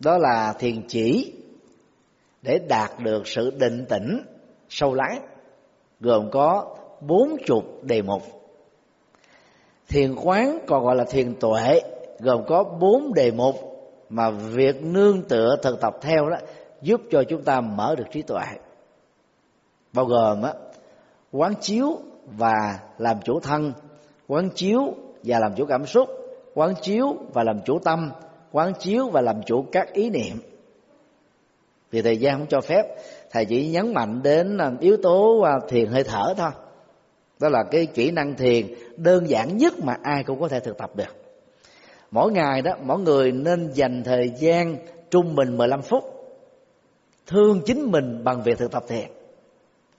đó là thiền chỉ để đạt được sự định tĩnh sâu lắng, gồm có bốn chục đề mục. Thiền quán còn gọi là thiền tuệ, gồm có bốn đề mục mà việc nương tựa thực tập theo đó giúp cho chúng ta mở được trí tuệ. Bao gồm á, quán chiếu và làm chủ thân, quán chiếu và làm chủ cảm xúc, quán chiếu và làm chủ tâm quán chiếu và làm chủ các ý niệm. Vì thời gian không cho phép, thầy chỉ nhấn mạnh đến à, yếu tố à, thiền hơi thở thôi. Đó là cái kỹ năng thiền đơn giản nhất mà ai cũng có thể thực tập được. Mỗi ngày đó, mỗi người nên dành thời gian trung bình 15 phút, thương chính mình bằng việc thực tập thiền.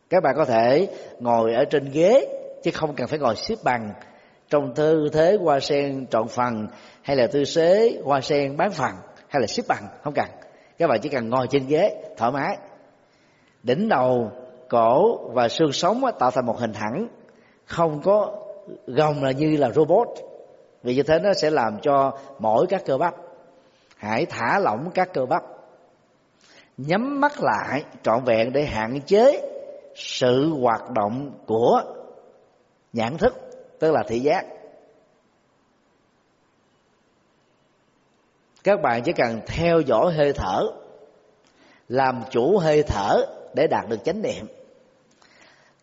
Các bạn có thể ngồi ở trên ghế, chứ không cần phải ngồi xếp bằng. Trong tư thế hoa sen trọn phần hay là tư thế hoa sen bán phần, hay là xếp bằng, không cần. Các bạn chỉ cần ngồi trên ghế, thoải mái. Đỉnh đầu, cổ và xương sống tạo thành một hình thẳng không có gồng là như là robot. Vì như thế nó sẽ làm cho mỗi các cơ bắp, hãy thả lỏng các cơ bắp. Nhắm mắt lại, trọn vẹn để hạn chế sự hoạt động của nhãn thức, tức là thị giác. Các bạn chỉ cần theo dõi hơi thở làm chủ hơi thở để đạt được chánh niệm.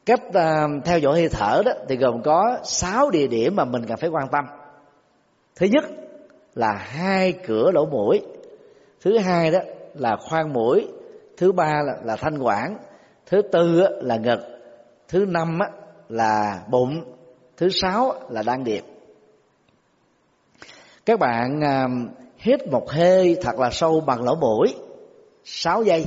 Cách uh, theo dõi hơi thở đó thì gồm có 6 địa điểm mà mình cần phải quan tâm. Thứ nhất là hai cửa lỗ mũi. Thứ hai đó là khoang mũi. Thứ ba là, là thanh quản. Thứ tư là ngực. Thứ năm là bụng. Thứ sáu là đan điệp. Các bạn uh, hít một hơi thật là sâu bằng lỗ mũi. 6 giây.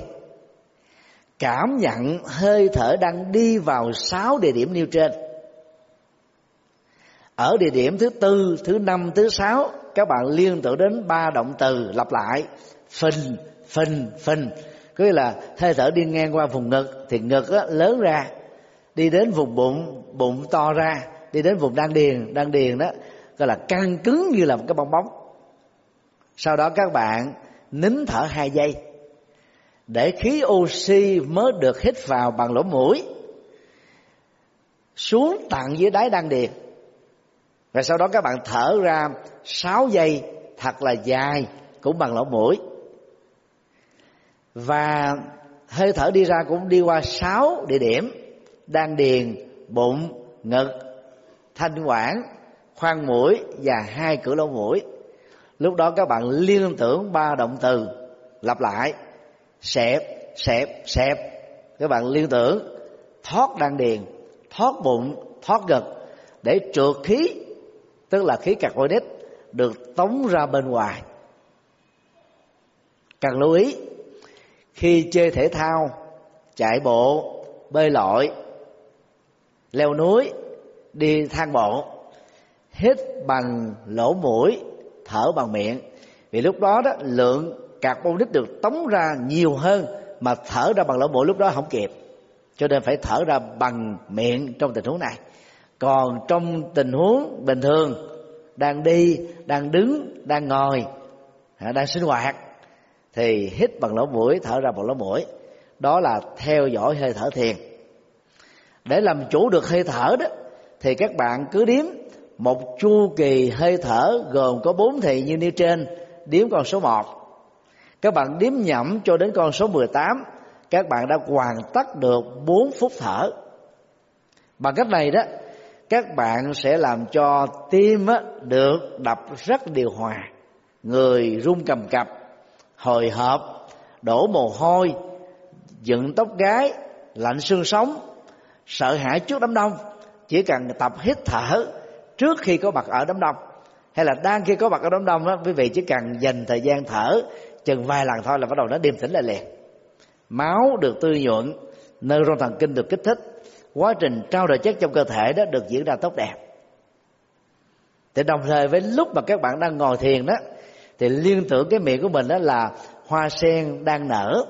Cảm nhận hơi thở đang đi vào sáu địa điểm nêu trên. Ở địa điểm thứ tư thứ năm thứ sáu các bạn liên tưởng đến ba động từ lặp lại. Phình phình phình. Có nghĩa là hơi thở đi ngang qua vùng ngực thì ngực á, lớn ra. Đi đến vùng bụng bụng to ra. Đi đến vùng đan điền đan điền đó gọi là căng cứng như là một cái bong bóng sau đó các bạn nín thở hai giây để khí oxy mới được hít vào bằng lỗ mũi xuống tận dưới đáy đan điền. Và sau đó các bạn thở ra 6 giây thật là dài cũng bằng lỗ mũi. Và hơi thở đi ra cũng đi qua 6 địa điểm đan điền, bụng, ngực, thanh quản, khoang mũi và hai cửa lỗ mũi lúc đó các bạn liên tưởng ba động từ lặp lại. Xẹp xẹp xẹp. Các bạn liên tưởng, thoát đan điền, thoát bụng, thoát gật để trượt khí, tức là khí carbonic, được tống ra bên ngoài. Cần lưu ý, khi chơi thể thao, chạy bộ, bơi lội, leo núi, đi thang bộ, hít bằng lỗ mũi thở bằng miệng. Vì lúc đó đó, lượng carbonic được tống ra nhiều hơn mà thở ra bằng lỗ mũi lúc đó không kịp. Cho nên phải thở ra bằng miệng trong tình huống này. Còn trong tình huống bình thường, đang đi, đang đứng, đang ngồi đang sinh hoạt, thì hít bằng lỗ mũi, thở ra bằng lỗ mũi. Đó là theo dõi hơi thở thiền. Để làm chủ được hơi thở đó, thì các bạn cứ đếm một chu kỳ hơi thở gồm có bốn thị như nêu trên, điếm con số một. Các bạn điếm nhẩm cho đến con số 18 các bạn đã hoàn tất được 4 phút thở. Bằng cách này đó, các bạn sẽ làm cho tim được đập rất điều hòa. Người run cầm cập, hồi hộp, đổ mồ hôi, dựng tóc gái, lạnh xương sống, sợ hãi trước đám đông, chỉ cần tập hít thở trước khi có mặt ở đám đông. Hay là đang khi có mặt ở đám đông đó, quý vị chỉ cần dành thời gian thở chừng vài lần thôi là bắt đầu nó điềm tĩnh lại liền. Máu được tươi nhuận neuron thần kinh được kích thích, quá trình trao đổi chất trong cơ thể đó được diễn ra tốt đẹp. Thì đồng thời với lúc mà các bạn đang ngồi thiền đó, thì liên tưởng cái miệng của mình đó là hoa sen đang nở,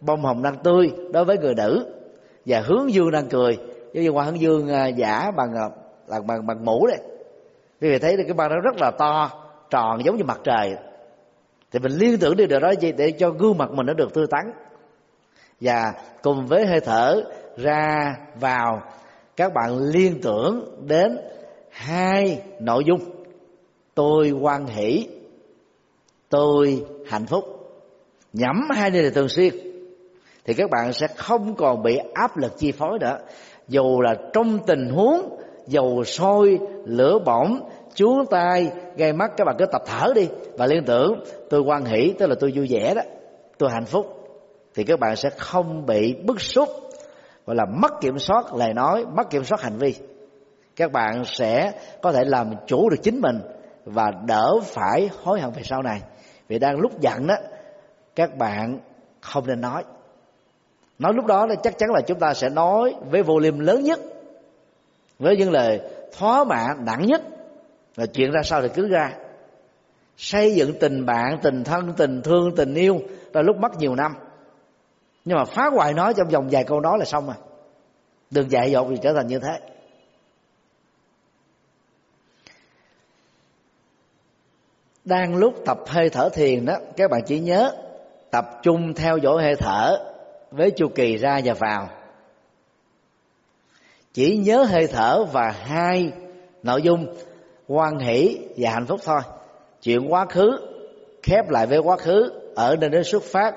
bông hồng đang tươi đối với người nữ và hướng dương đang cười. Giống như hoa hướng dương à, giả bằng à, bằng bằng, bằng mũ đấy. Quý vị thấy cái băng nó rất là to tròn giống như mặt trời. Thì mình liên tưởng đi điều đó gì để cho gương mặt mình nó được tươi tắn. Và cùng với hơi thở ra vào các bạn liên tưởng đến hai nội dung. Tôi quan hỷ tôi hạnh phúc. Nhắm hai nơi này thường xuyên thì các bạn sẽ không còn bị áp lực chi phối nữa. Dù là trong tình huống dầu sôi, lửa bỏng chúa tay gây mắt. Các bạn cứ tập thở đi và liên tưởng, tôi quan hỷ, tức là tôi vui vẻ đó, tôi hạnh phúc. Thì các bạn sẽ không bị bức xúc, gọi là mất kiểm soát lời nói, mất kiểm soát hành vi. Các bạn sẽ có thể làm chủ được chính mình và đỡ phải hối hận về sau này. Vì đang lúc giận đó, các bạn không nên nói. Nói lúc đó là chắc chắn là chúng ta sẽ nói với volume lớn nhất với những lời thó mạ nặng nhất là chuyện ra sao thì cứ ra. Xây dựng tình bạn, tình thân, tình thương, tình yêu là lúc mất nhiều năm. Nhưng mà phá hoại nó trong vòng vài câu nói là xong rồi. Đừng dạy dột vì trở thành như thế. Đang lúc tập hơi thở thiền đó, các bạn chỉ nhớ tập trung theo dõi hơi thở với chu kỳ ra và vào chỉ nhớ hơi thở và hai nội dung, quan hỷ và hạnh phúc thôi. Chuyện quá khứ khép lại với quá khứ, ở nơi đến xuất phát,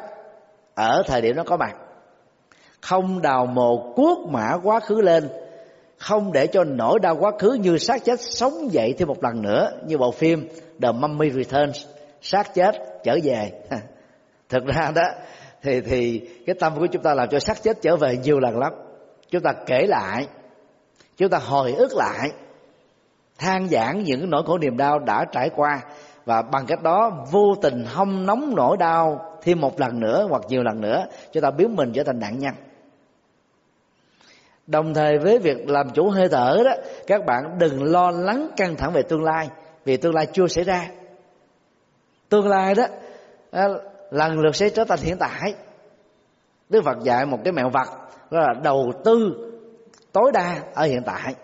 ở thời điểm nó có mặt. Không đào mồ cuốc mã quá khứ lên, không để cho nỗi đau quá khứ như xác chết sống dậy thêm một lần nữa, như bộ phim The Mummy Returns, xác chết trở về. Thực ra đó, thì thì cái tâm của chúng ta làm cho xác chết trở về nhiều lần lắm. Chúng ta kể lại chúng ta hồi ức lại, than giảng những nỗi khổ niềm đau đã trải qua. Và bằng cách đó, vô tình hông nóng nỗi đau thêm một lần nữa hoặc nhiều lần nữa chúng ta biến mình trở thành nạn nhân. Đồng thời với việc làm chủ hơi thở đó, các bạn đừng lo lắng căng thẳng về tương lai, vì tương lai chưa xảy ra. Tương lai đó à, lần lượt sẽ trở thành hiện tại. Đức phật dạy một cái mẹo vật đó là đầu tư tối đa ở hiện tại.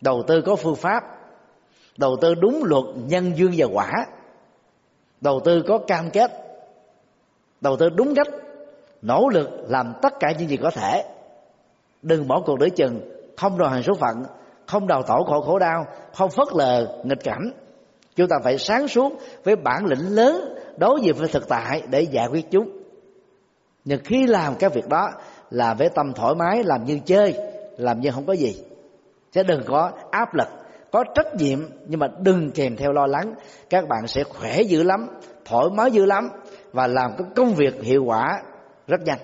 Đầu tư có phương pháp, đầu tư đúng luật nhân duyên và quả, đầu tư có cam kết, đầu tư đúng cách, nỗ lực làm tất cả những gì có thể. Đừng bỏ cuộc để chừng, không đòi hàng số phận, không đào tổ khổ khổ đau, không phớt lờ nghịch cảnh. Chúng ta phải sáng suốt với bản lĩnh lớn đối diện với thực tại để giải quyết chúng. Nhưng khi làm các việc đó là với tâm thoải mái, làm như chơi, làm như không có gì. Chứ đừng có áp lực, có trách nhiệm, nhưng mà đừng kèm theo lo lắng. Các bạn sẽ khỏe dữ lắm, thoải mái dữ lắm và làm cái công việc hiệu quả rất nhanh.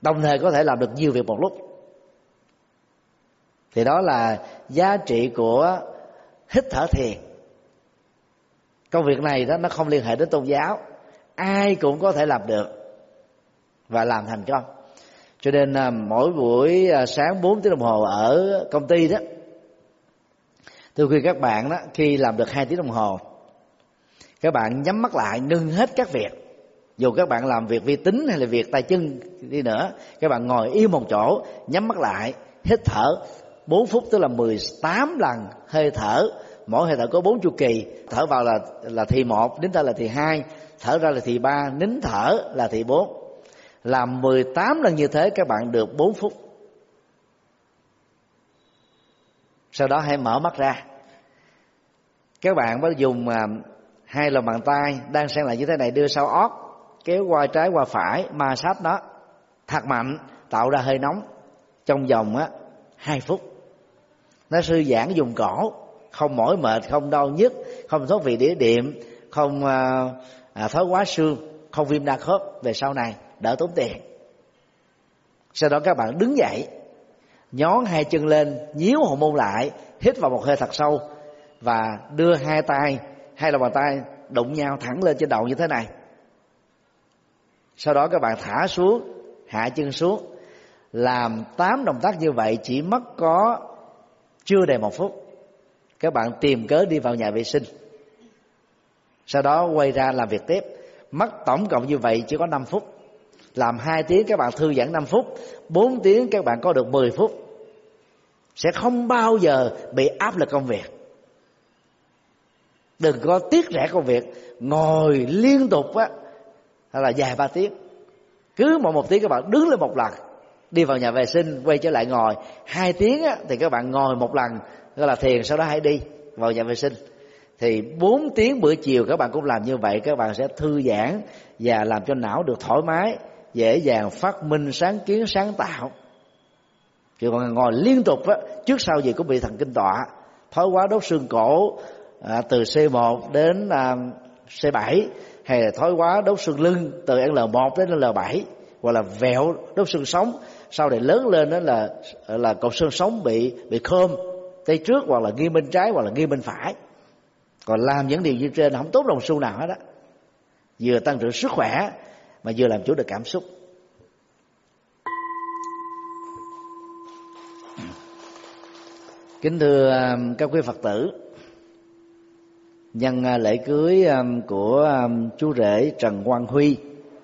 Đồng thời có thể làm được nhiều việc một lúc. Thì đó là giá trị của hít thở thiền. Công việc này đó, nó không liên hệ đến tôn giáo. Ai cũng có thể làm được và làm thành công cho nên à, mỗi buổi à, sáng 4 tiếng đồng hồ ở công ty đó tôi khuyên các bạn đó, khi làm được hai tiếng đồng hồ, các bạn nhắm mắt lại, ngưng hết các việc. Dù các bạn làm việc vi tính hay là việc tay chân đi nữa, các bạn ngồi yên một chỗ, nhắm mắt lại, hít thở. 4 phút tức là 18 lần hơi thở. Mỗi hơi thở có bốn chu kỳ. Thở vào là là thì một, nín thở là thì hai, thở ra là thì ba, nín thở là thì bốn làm 18 lần như thế các bạn được 4 phút. Sau đó hãy mở mắt ra. Các bạn mới dùng à, hai lòng bàn tay đang sang lại như thế này đưa sau ót kéo qua trái qua phải ma sát nó. Thật mạnh tạo ra hơi nóng trong vòng á hai phút. Nó sư giãn dùng cổ không mỏi mệt không đau nhức không thoát vị đĩa điểm không à, à thói quá xương không viêm đa khớp về sau này đỡ tốn tiền. Sau đó các bạn đứng dậy, nhón hai chân lên, nhíu hậu môn lại, hít vào một hơi thật sâu và đưa hai tay, hai lòng bàn tay đụng nhau thẳng lên trên đầu như thế này. Sau đó các bạn thả xuống, hạ chân xuống. Làm tám động tác như vậy chỉ mất có chưa đầy một phút. Các bạn tìm cớ đi vào nhà vệ sinh. Sau đó quay ra làm việc tiếp. Mất tổng cộng như vậy chỉ có 5 phút làm 2 tiếng các bạn thư giãn 5 phút 4 tiếng các bạn có được 10 phút. Sẽ không bao giờ bị áp lực công việc. Đừng có tiếc rẻ công việc ngồi liên tục á hay là dài ba tiếng. Cứ mỗi một tiếng các bạn đứng lên một lần đi vào nhà vệ sinh quay trở lại ngồi. Hai tiếng á, thì các bạn ngồi một lần gọi là thiền sau đó hãy đi vào nhà vệ sinh. Thì bốn tiếng buổi chiều các bạn cũng làm như vậy các bạn sẽ thư giãn và làm cho não được thoải mái dễ dàng phát minh sáng kiến sáng tạo. Chứ còn ngồi liên tục á trước sau gì cũng bị thần kinh tọa. Thói quá đốt xương cổ à, từ C1 đến à, C7 hay là thói quá đốt xương lưng từ L1 đến L7 hoặc là vẹo đốt xương sống. Sau này lớn lên đó là là cột xương sống bị bị khơm tay trước hoặc là nghiêng bên trái hoặc là nghiêng bên phải. Còn làm những điều như trên không tốt đồng xu nào hết á. Vừa tăng trưởng sức khỏe mà vừa làm chủ được cảm xúc. Kính thưa um, các quý phật tử, nhân uh, lễ cưới um, của um, chú rể trần quang huy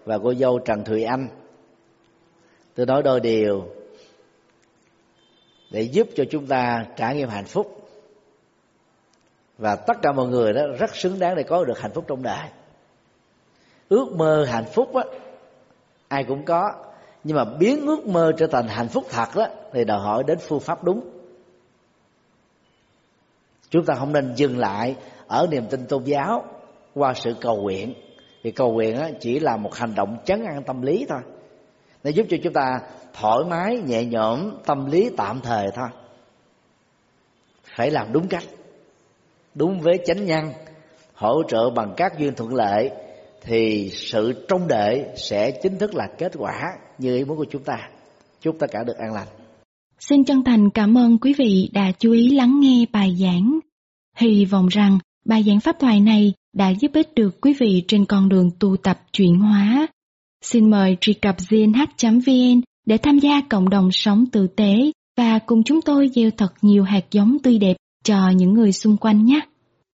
và cô dâu trần thùy anh, tôi nói đôi điều để giúp cho chúng ta trải nghiệm hạnh phúc. Và tất cả mọi người đó rất xứng đáng để có được hạnh phúc trong đời ước mơ hạnh phúc á ai cũng có. Nhưng mà biến ước mơ trở thành hạnh phúc thật đó thì đòi hỏi đến phương pháp đúng. Chúng ta không nên dừng lại ở niềm tin tôn giáo qua sự cầu nguyện. Vì cầu nguyện á, chỉ là một hành động chấn an tâm lý thôi. Để giúp cho chúng ta thoải mái nhẹ nhõm tâm lý tạm thời thôi. Phải làm đúng cách đúng với chánh nhân hỗ trợ bằng các duyên thuận lợi thì sự trông đợi sẽ chính thức là kết quả như ý muốn của chúng ta. Chúc tất cả được an lành. Xin chân thành cảm ơn quý vị đã chú ý lắng nghe bài giảng. Hy vọng rằng bài giảng pháp thoại này đã giúp ích được quý vị trên con đường tu tập chuyển hóa. Xin mời truy cập gnh.vn để tham gia cộng đồng sống tử tế và cùng chúng tôi gieo thật nhiều hạt giống tươi đẹp cho những người xung quanh nhé.